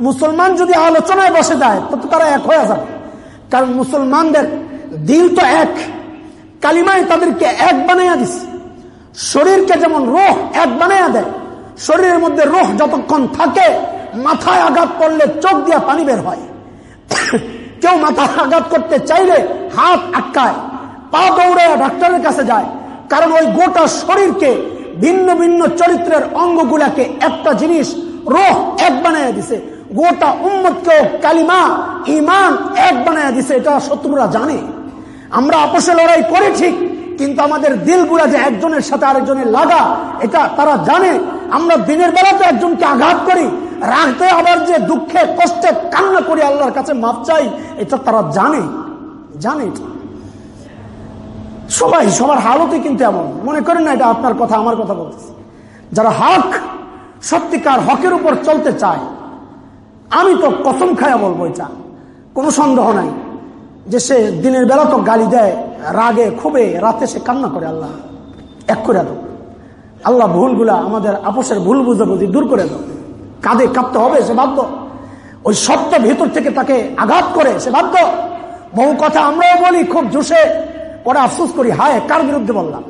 মুসলমান যদি আলোচনায় বসে যায়, তো তারা এক হয়ে যাবে। কারণ মুসলমানদের দিল তো এক, কালিমায় তাদেরকে এক বানাইয়া দিছে। শরীরকে যেমন রোহ এক বানাইয়া দেয় শরীরের মধ্যে রোহ যতক্ষণ থাকে, মাথায় আঘাত করলে চোখ দিয়া পানি বের হয়। কেউ মাথায় আঘাত করতে চাইলে হাত আটকায়, পা দৌড়ে ডাক্তারের কাছে যায়। কারণ ওই গোটা শরীরকে ভিন্ন ভিন্ন চরিত্রের অঙ্গগুলাকে একটা জিনিস রোহ এক বানায় দিছে। গোটা উম্মতকেও কালিমা ইমান এক বানায় দিছে, এটা শত্রুরা জানে। আমরা আপসে লড়াই করে ঠিক কিন্তু আমাদের দিলগুলা যে একজনের সাথে আরেকজনের লাগা, এটা তারা জানে। আমরা দিনের বেলাতে একজনকে আঘাত করি। রাখতে আবার যে দুঃখে, কষ্টে কান্না করি, আল্লাহর কাছে মাপ চাই, এটা তারা জানে। জানে সবাই, সবার হালতই কিন্তু এমন। মনে করেন না, এটা আপনার কথা, আমার কথা বলতেছি। যারা হক, সত্যিকার হকের উপর চলতে চায়, আমি তো কসম খায়া বলব এটা। কোনো সন্দেহ নাই যে সে দিনের বেলা তো গালি দেয় রাগে খুবে রাতে সে কান্না করে আল্লাহ। এক করে দাও। আল্লাহ ভুলগুলা আমাদের আপোষের ভুল বুঝে বুঝি দূর করে দাও। কাঁধে কাঁপতে হবে, সে বাধ্য। ওই সত্য ভেতর থেকে তাকে আঘাত করে, সে বাধ্য। বহু কথা আমরাও বলি, খুব জোশে। পরে আফসোস করি, হায়, কার বিরুদ্ধে বললাম?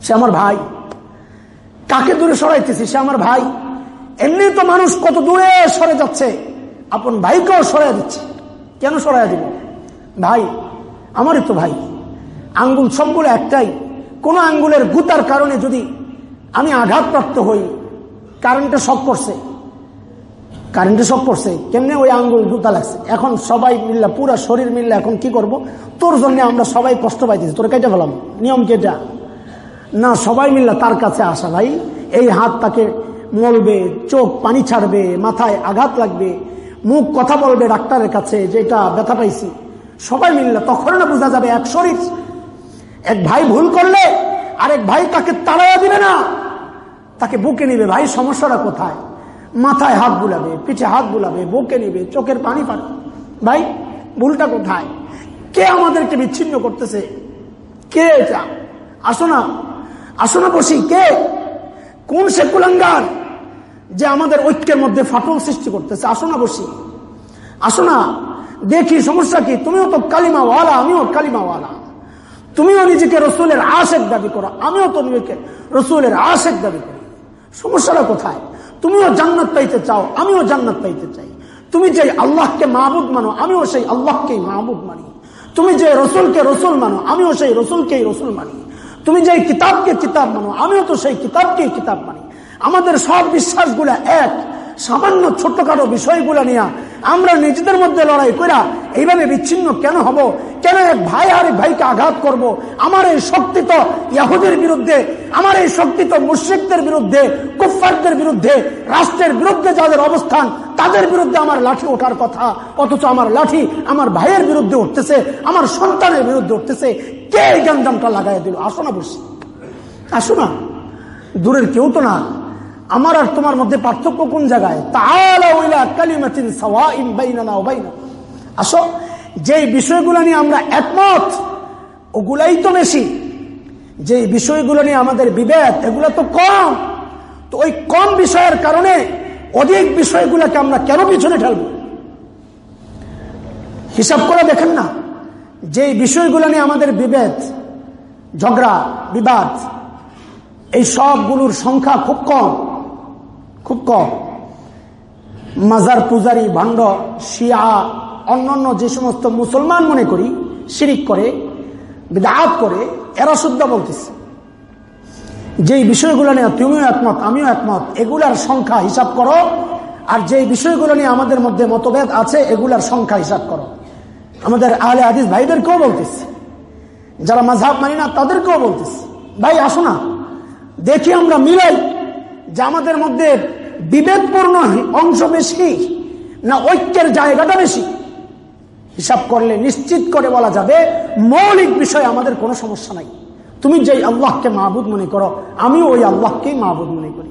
সে আমার ভাই। কাকে দূরে সরাইতেছি? সে আমার ভাই। এমনি তো মানুষ কত দূরে সরে যাচ্ছে। আপন ভাইকেও সরাই দিচ্ছে। কেন সরাই দিব? ভাই আমারই তো ভাই। আঙ্গুল সবগুলো একটাই। কোন আঙ্গুলের গুতার কারণে যদি আমি আঘাতপ্রাপ্ত হই কারেন্টে শক করছে। কারেন্টে শক করছে। কেমনে ওই আঙ্গুল গুতা লাগছে? এখন সবাই মিললে, পুরা শরীর মিললে, এখন কি করব? তোর জন্য আমরা সবাই কষ্ট পাইতেছি। তোর কেটে ফেলাম। নিয়ম কেটা? না, সবাই মিললে তার কাছে আসা ভাই। এই হাত তাকে মলবে, চোখ পানি ছাড়বে, মাথায় আঘাত লাগবে, মুখ কথা বলবে ডাক্তারের কাছে যে এটা ব্যথা পাইছি। সবাই মিললে তখন না বোঝা যাবে এক শরীর। এক ভাই ভুল করলে আরেক ভাই তাকে তাড়াইয়া দিবে না। তাকে বুকে নিবে, ভাই, সমস্যাটা কোথায়? মাথায় হাত বুলাবে, পিঠে হাত বুলাবে, বুকে নিবে, চোখের পানি পাবে ভাই, ভুলটা কোথায়? কে আমাদেরকে বিচ্ছিন্ন করতেছে? কে এটা? আসো না আসো না বসি, কে? কোন সে কুলাঙ্গার যে আমাদের ঐক্যের মধ্যে ফাটল সৃষ্টি করতেছে? আসো না বসি, আসো না। দেখি সমস্যা কি? তুমিও তো কালিমাওয়ালা, আমিও কালিমাওয়ালা। তুমিও নিজেকে রসুলের আশেক দাবি করো, আমিও তো নিজেকে রসুলের আশেক দাবি করি। সমস্যাটা কোথায়? তুমিও জান্নাত পাইতে চাও, আমিও জান্নাত পাইতে চাই। তুমি যে আল্লাহকে মাহবুদ মানো, আমিও সেই আল্লাহকেই মাহবুদ মানি। তুমি যে রসুলকে রসুল মানো, আমিও সেই রসুলকেই রসুল মানি। তুমি যে কিতাবকে কিতাব মানো, আমিও তো সেই কিতাবকেই কিতাব মানি। আমাদের সব বিশ্বাসগুলা এক। সামান্য ছোট্টখাটো বিষয়গুলো নিয়ে আমরা নিজেদের মধ্যে লড়াই করা এইভাবে বিচ্ছিন্ন কেন হব? কেন এক ভাই আর এক ভাইকে আঘাত করব। আমার এই শক্তি তো ইয়াহুদের বিরুদ্ধে, আমার এই শক্তি তো মুশ্রিকদের বিরুদ্ধে কুফারদের বিরুদ্ধে, রাষ্ট্রের বিরুদ্ধে যাদের অবস্থান, তাদের বিরুদ্ধে আমার লাঠি ওঠার কথা। অথচ আমার লাঠি আমার ভাইয়ের বিরুদ্ধে উঠতেছে, আমার সন্তানের বিরুদ্ধে উঠতেছে। কে এই গ্যাঞ্জামটা লাগাই দিল? আসো না বসি। আসো না। দূরের কেউ তো না। আমার আর তোমার মধ্যে পার্থক্য কোন জায়গায়? আসো যে বিষয়গুলো নিয়ে আমরা একমত, ওগুলাই তো বেশি। যে বিষয়গুলো নিয়ে আমাদের বিভেদ, এগুলো তো কম। তো ওই কম বিষয়ের কারণে অধিক বিষয়গুলোকে আমরা কেন পিছনে ঠেলব? হিসাব করে দেখেন না। যে বিষয়গুলো নিয়ে আমাদের বিভেদ, ঝগড়া, বিবাদ, এই সবগুলোর সংখ্যা খুব কম। খুব কম। মাজার, পূজারি ভাণ্ড শিয়া, অন্যান্য যে সমস্ত মুসলমান মনে করি, শিরিক করে, বিদাত করে, এরা শুদ্ধ বলতেছে। যেই বিষয়গুলো নিয়ে তুমিও একমত, আমিও একমত, এগুলার সংখ্যা হিসাব করো, আর যেই বিষয়গুলো নিয়ে আমাদের মধ্যে মতভেদ আছে, এগুলার সংখ্যা হিসাব করো। আমাদের আহলে আদিস ভাইদেরকেও বলতেছে। যারা মাঝহাব মানি না, তাদেরকেও বলতেছে। ভাই, আসো না। দেখি আমরা মিলাই আমাদের মধ্যে বিভেদপূর্ণ অংশ বেশি না ঐক্যের জায়গাটা বেশি, হিসাব করলে নিশ্চিত করে বলা যাবে মৌলিক বিষয় আমাদের কোনো সমস্যা নাই। তুমি যেই আল্লাহকে মাহবুদ মনে করো, আমি ওই আল্লাহকেই মাহবুদ মনে করি।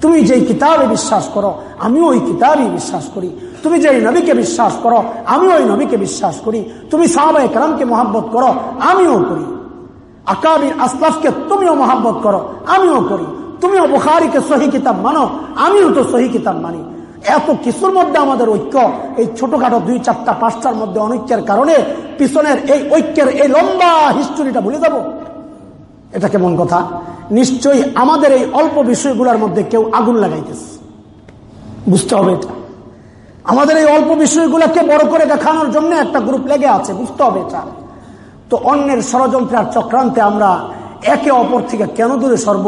তুমি যেই কিতাবে বিশ্বাস করো, আমি ওই কিতাবই বিশ্বাস করি। তুমি যেই নবীকে বিশ্বাস করো, আমি ওই নবীকে বিশ্বাস করি। তুমি সাহাবাই কালামকে মহাব্বত করো, আমিও করি। আকাবির আসলাফকে তুমিও মহাব্বত করো, আমিও করি। তুমিও বুখারিকে সহি কিতাব মানো, আমিও তো সহি কিতাব মানি। এত কিছুর মধ্যে আমাদের ঐক্য, এই ছোটখাটো দুই চারটা, পাঁচটার মধ্যে অনৈক্যের কারণে পিছনের এই ঐক্যের এই লম্বা হিস্টোরিটা ভুলে যাব। এটা কেমন কথা? নিশ্চয়ই আমাদের এই অল্প বিষয়গুলোর মধ্যে কেউ আগুন লাগাইতেছে। বুঝতে হবে এটা। আমাদের এই অল্প বিষয়গুলোকে বড় করে দেখানোর জন্য একটা গ্রুপ লেগে আছে, বুঝতে হবে এটা। তো অন্যের ষড়যন্ত্র আর চক্রান্তে আমরা একে অপর থেকে কেন দূরে সর্ব?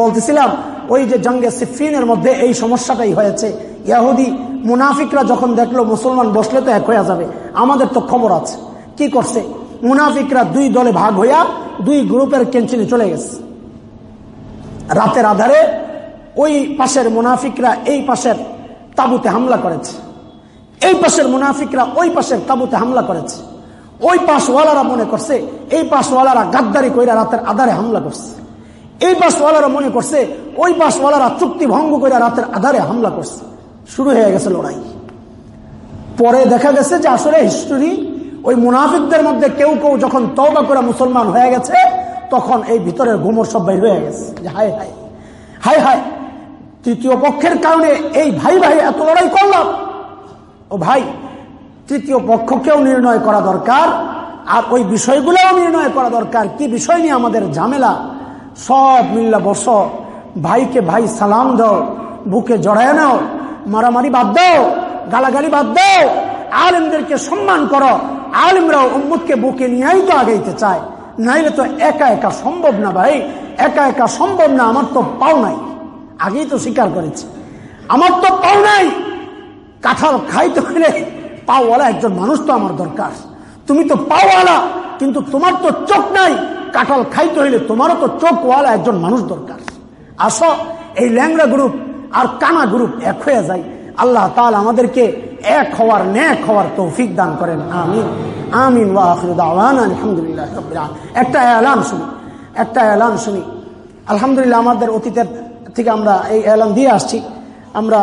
বলতেছিলাম, ওই যে জঙ্গে সিফিনের মধ্যে এই সমস্যাটাই হয়েছে। ইয়াহুদি মুনাফিকরা যখন দেখল মুসলমান বসলে তো এক হয়ে যাবে, আমাদের তো খবর আছে। কি করছে? মুনাফিকরা দুই দলে ভাগ হইয়া দুই গ্রুপের কেঞ্চিনে চলে গেছে। রাতের আধারে ওই পাশের মুনাফিকরা এই পাশের তাবুতে হামলা করেছে। এই পাশের মুনাফিকরা ওই পাশের তাবুতে হামলা করেছে। ওই পাশওয়ালারা মনে করছে, এই পাশওয়ালারা গাদ্দারি কইরা রাতের আধারে হামলা করছে। এই পাশওয়ালারা মনে করছে, ওই পাশওয়ালারা চুক্তি ভঙ্গ করে রাতের আধারে হামলা করছে। শুরু হয়ে গেছে লড়াই। পরে দেখা গেছে যে আসলে হিস্টোরি ওই মুনাফিকদের মধ্যে কেউ কেউ যখন তওবা করে মুসলমান হয়ে গেছে, তখন এই ভিতরের ঘুমর সব বাইর হয়ে গেছে। হায় হায় হায় হায়, তৃতীয় পক্ষের কারণে এই ভাই ভাই এত লড়াই করলাম। ও ভাই তৃতীয় পক্ষকেও নির্ণয় করা দরকার, আর ওই বিষয়গুলোও নির্ণয় করা দরকার। কি বিষয় নিয়ে আমাদের ঝামেলা? সব মিল্লা বস, ভাইকে ভাই সালাম দাও, বুকে জড়ায় নাও, মারামারি বাদ দাও, গালাগালি বাদ দাও, আলিমদেরকে সম্মান করো। আলিমরাও উম্মুদকে বুকে নিয়েই তো আগাইতে চায়। নাইলে তো একা একা সম্ভব না ভাই, একা একা সম্ভব না, আমার তো পাও নাই। আগেই তো স্বীকার করেছি। আমার তো পাও নাই। কাঁঠাল খাইতে হলে পাওয়ালা একজন মানুষ তো আমার দরকার। তুমি তো পাওয়ালা, কিন্তু তোমার তো চোখ নাই। কাঁঠাল খাইতে হইলে তোমারও তো চোখওয়ালা একজন মানুষ দরকার। আস, এই ল্যাংড়া গ্রুপ আর কানা গ্রুপ এক হয়ে যায় আল্লাহ তাল আমাদেরকে এক হওয়ার ন্যাক হওয়ার তৌফিক দান করেন। আমিন। আমিন আলহামদুলিল্লাহ একটা এলান শুনি, একটা এলান শুনি। আলহামদুলিল্লাহ আমাদের অতীতের থেকে আমরা এই এলান দিয়ে আসছি। আমরা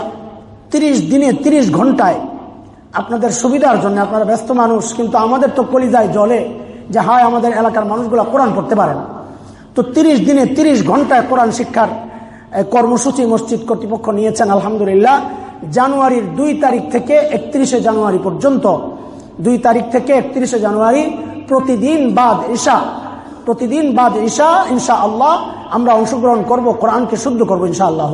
তিরিশ দিনে তিরিশ ঘন্টায় আপনাদের সুবিধার জন্য আপনারা ব্যস্ত মানুষ, কিন্তু আমাদের তো কলিজায় জলে যে হায় আমাদের এলাকার মানুষগুলো কোরআন পড়তে পারে না। তো তিরিশ দিনে তিরিশ ঘন্টায় কোরআন শিক্ষার কর্মসূচি মসজিদ কর্তৃপক্ষ নিয়েছেন, আলহামদুলিল্লাহ। জানুয়ারির দুই তারিখ থেকে একত্রিশে জানুয়ারি পর্যন্ত, দুই তারিখ থেকে একত্রিশে জানুয়ারি প্রতিদিন বাদ ঈশা, প্রতিদিন বাদ ঈশা ইনশা আল্লাহ আমরা অংশগ্রহণ করব, কোরআনকে শুদ্ধ করব ইনশা আল্লাহ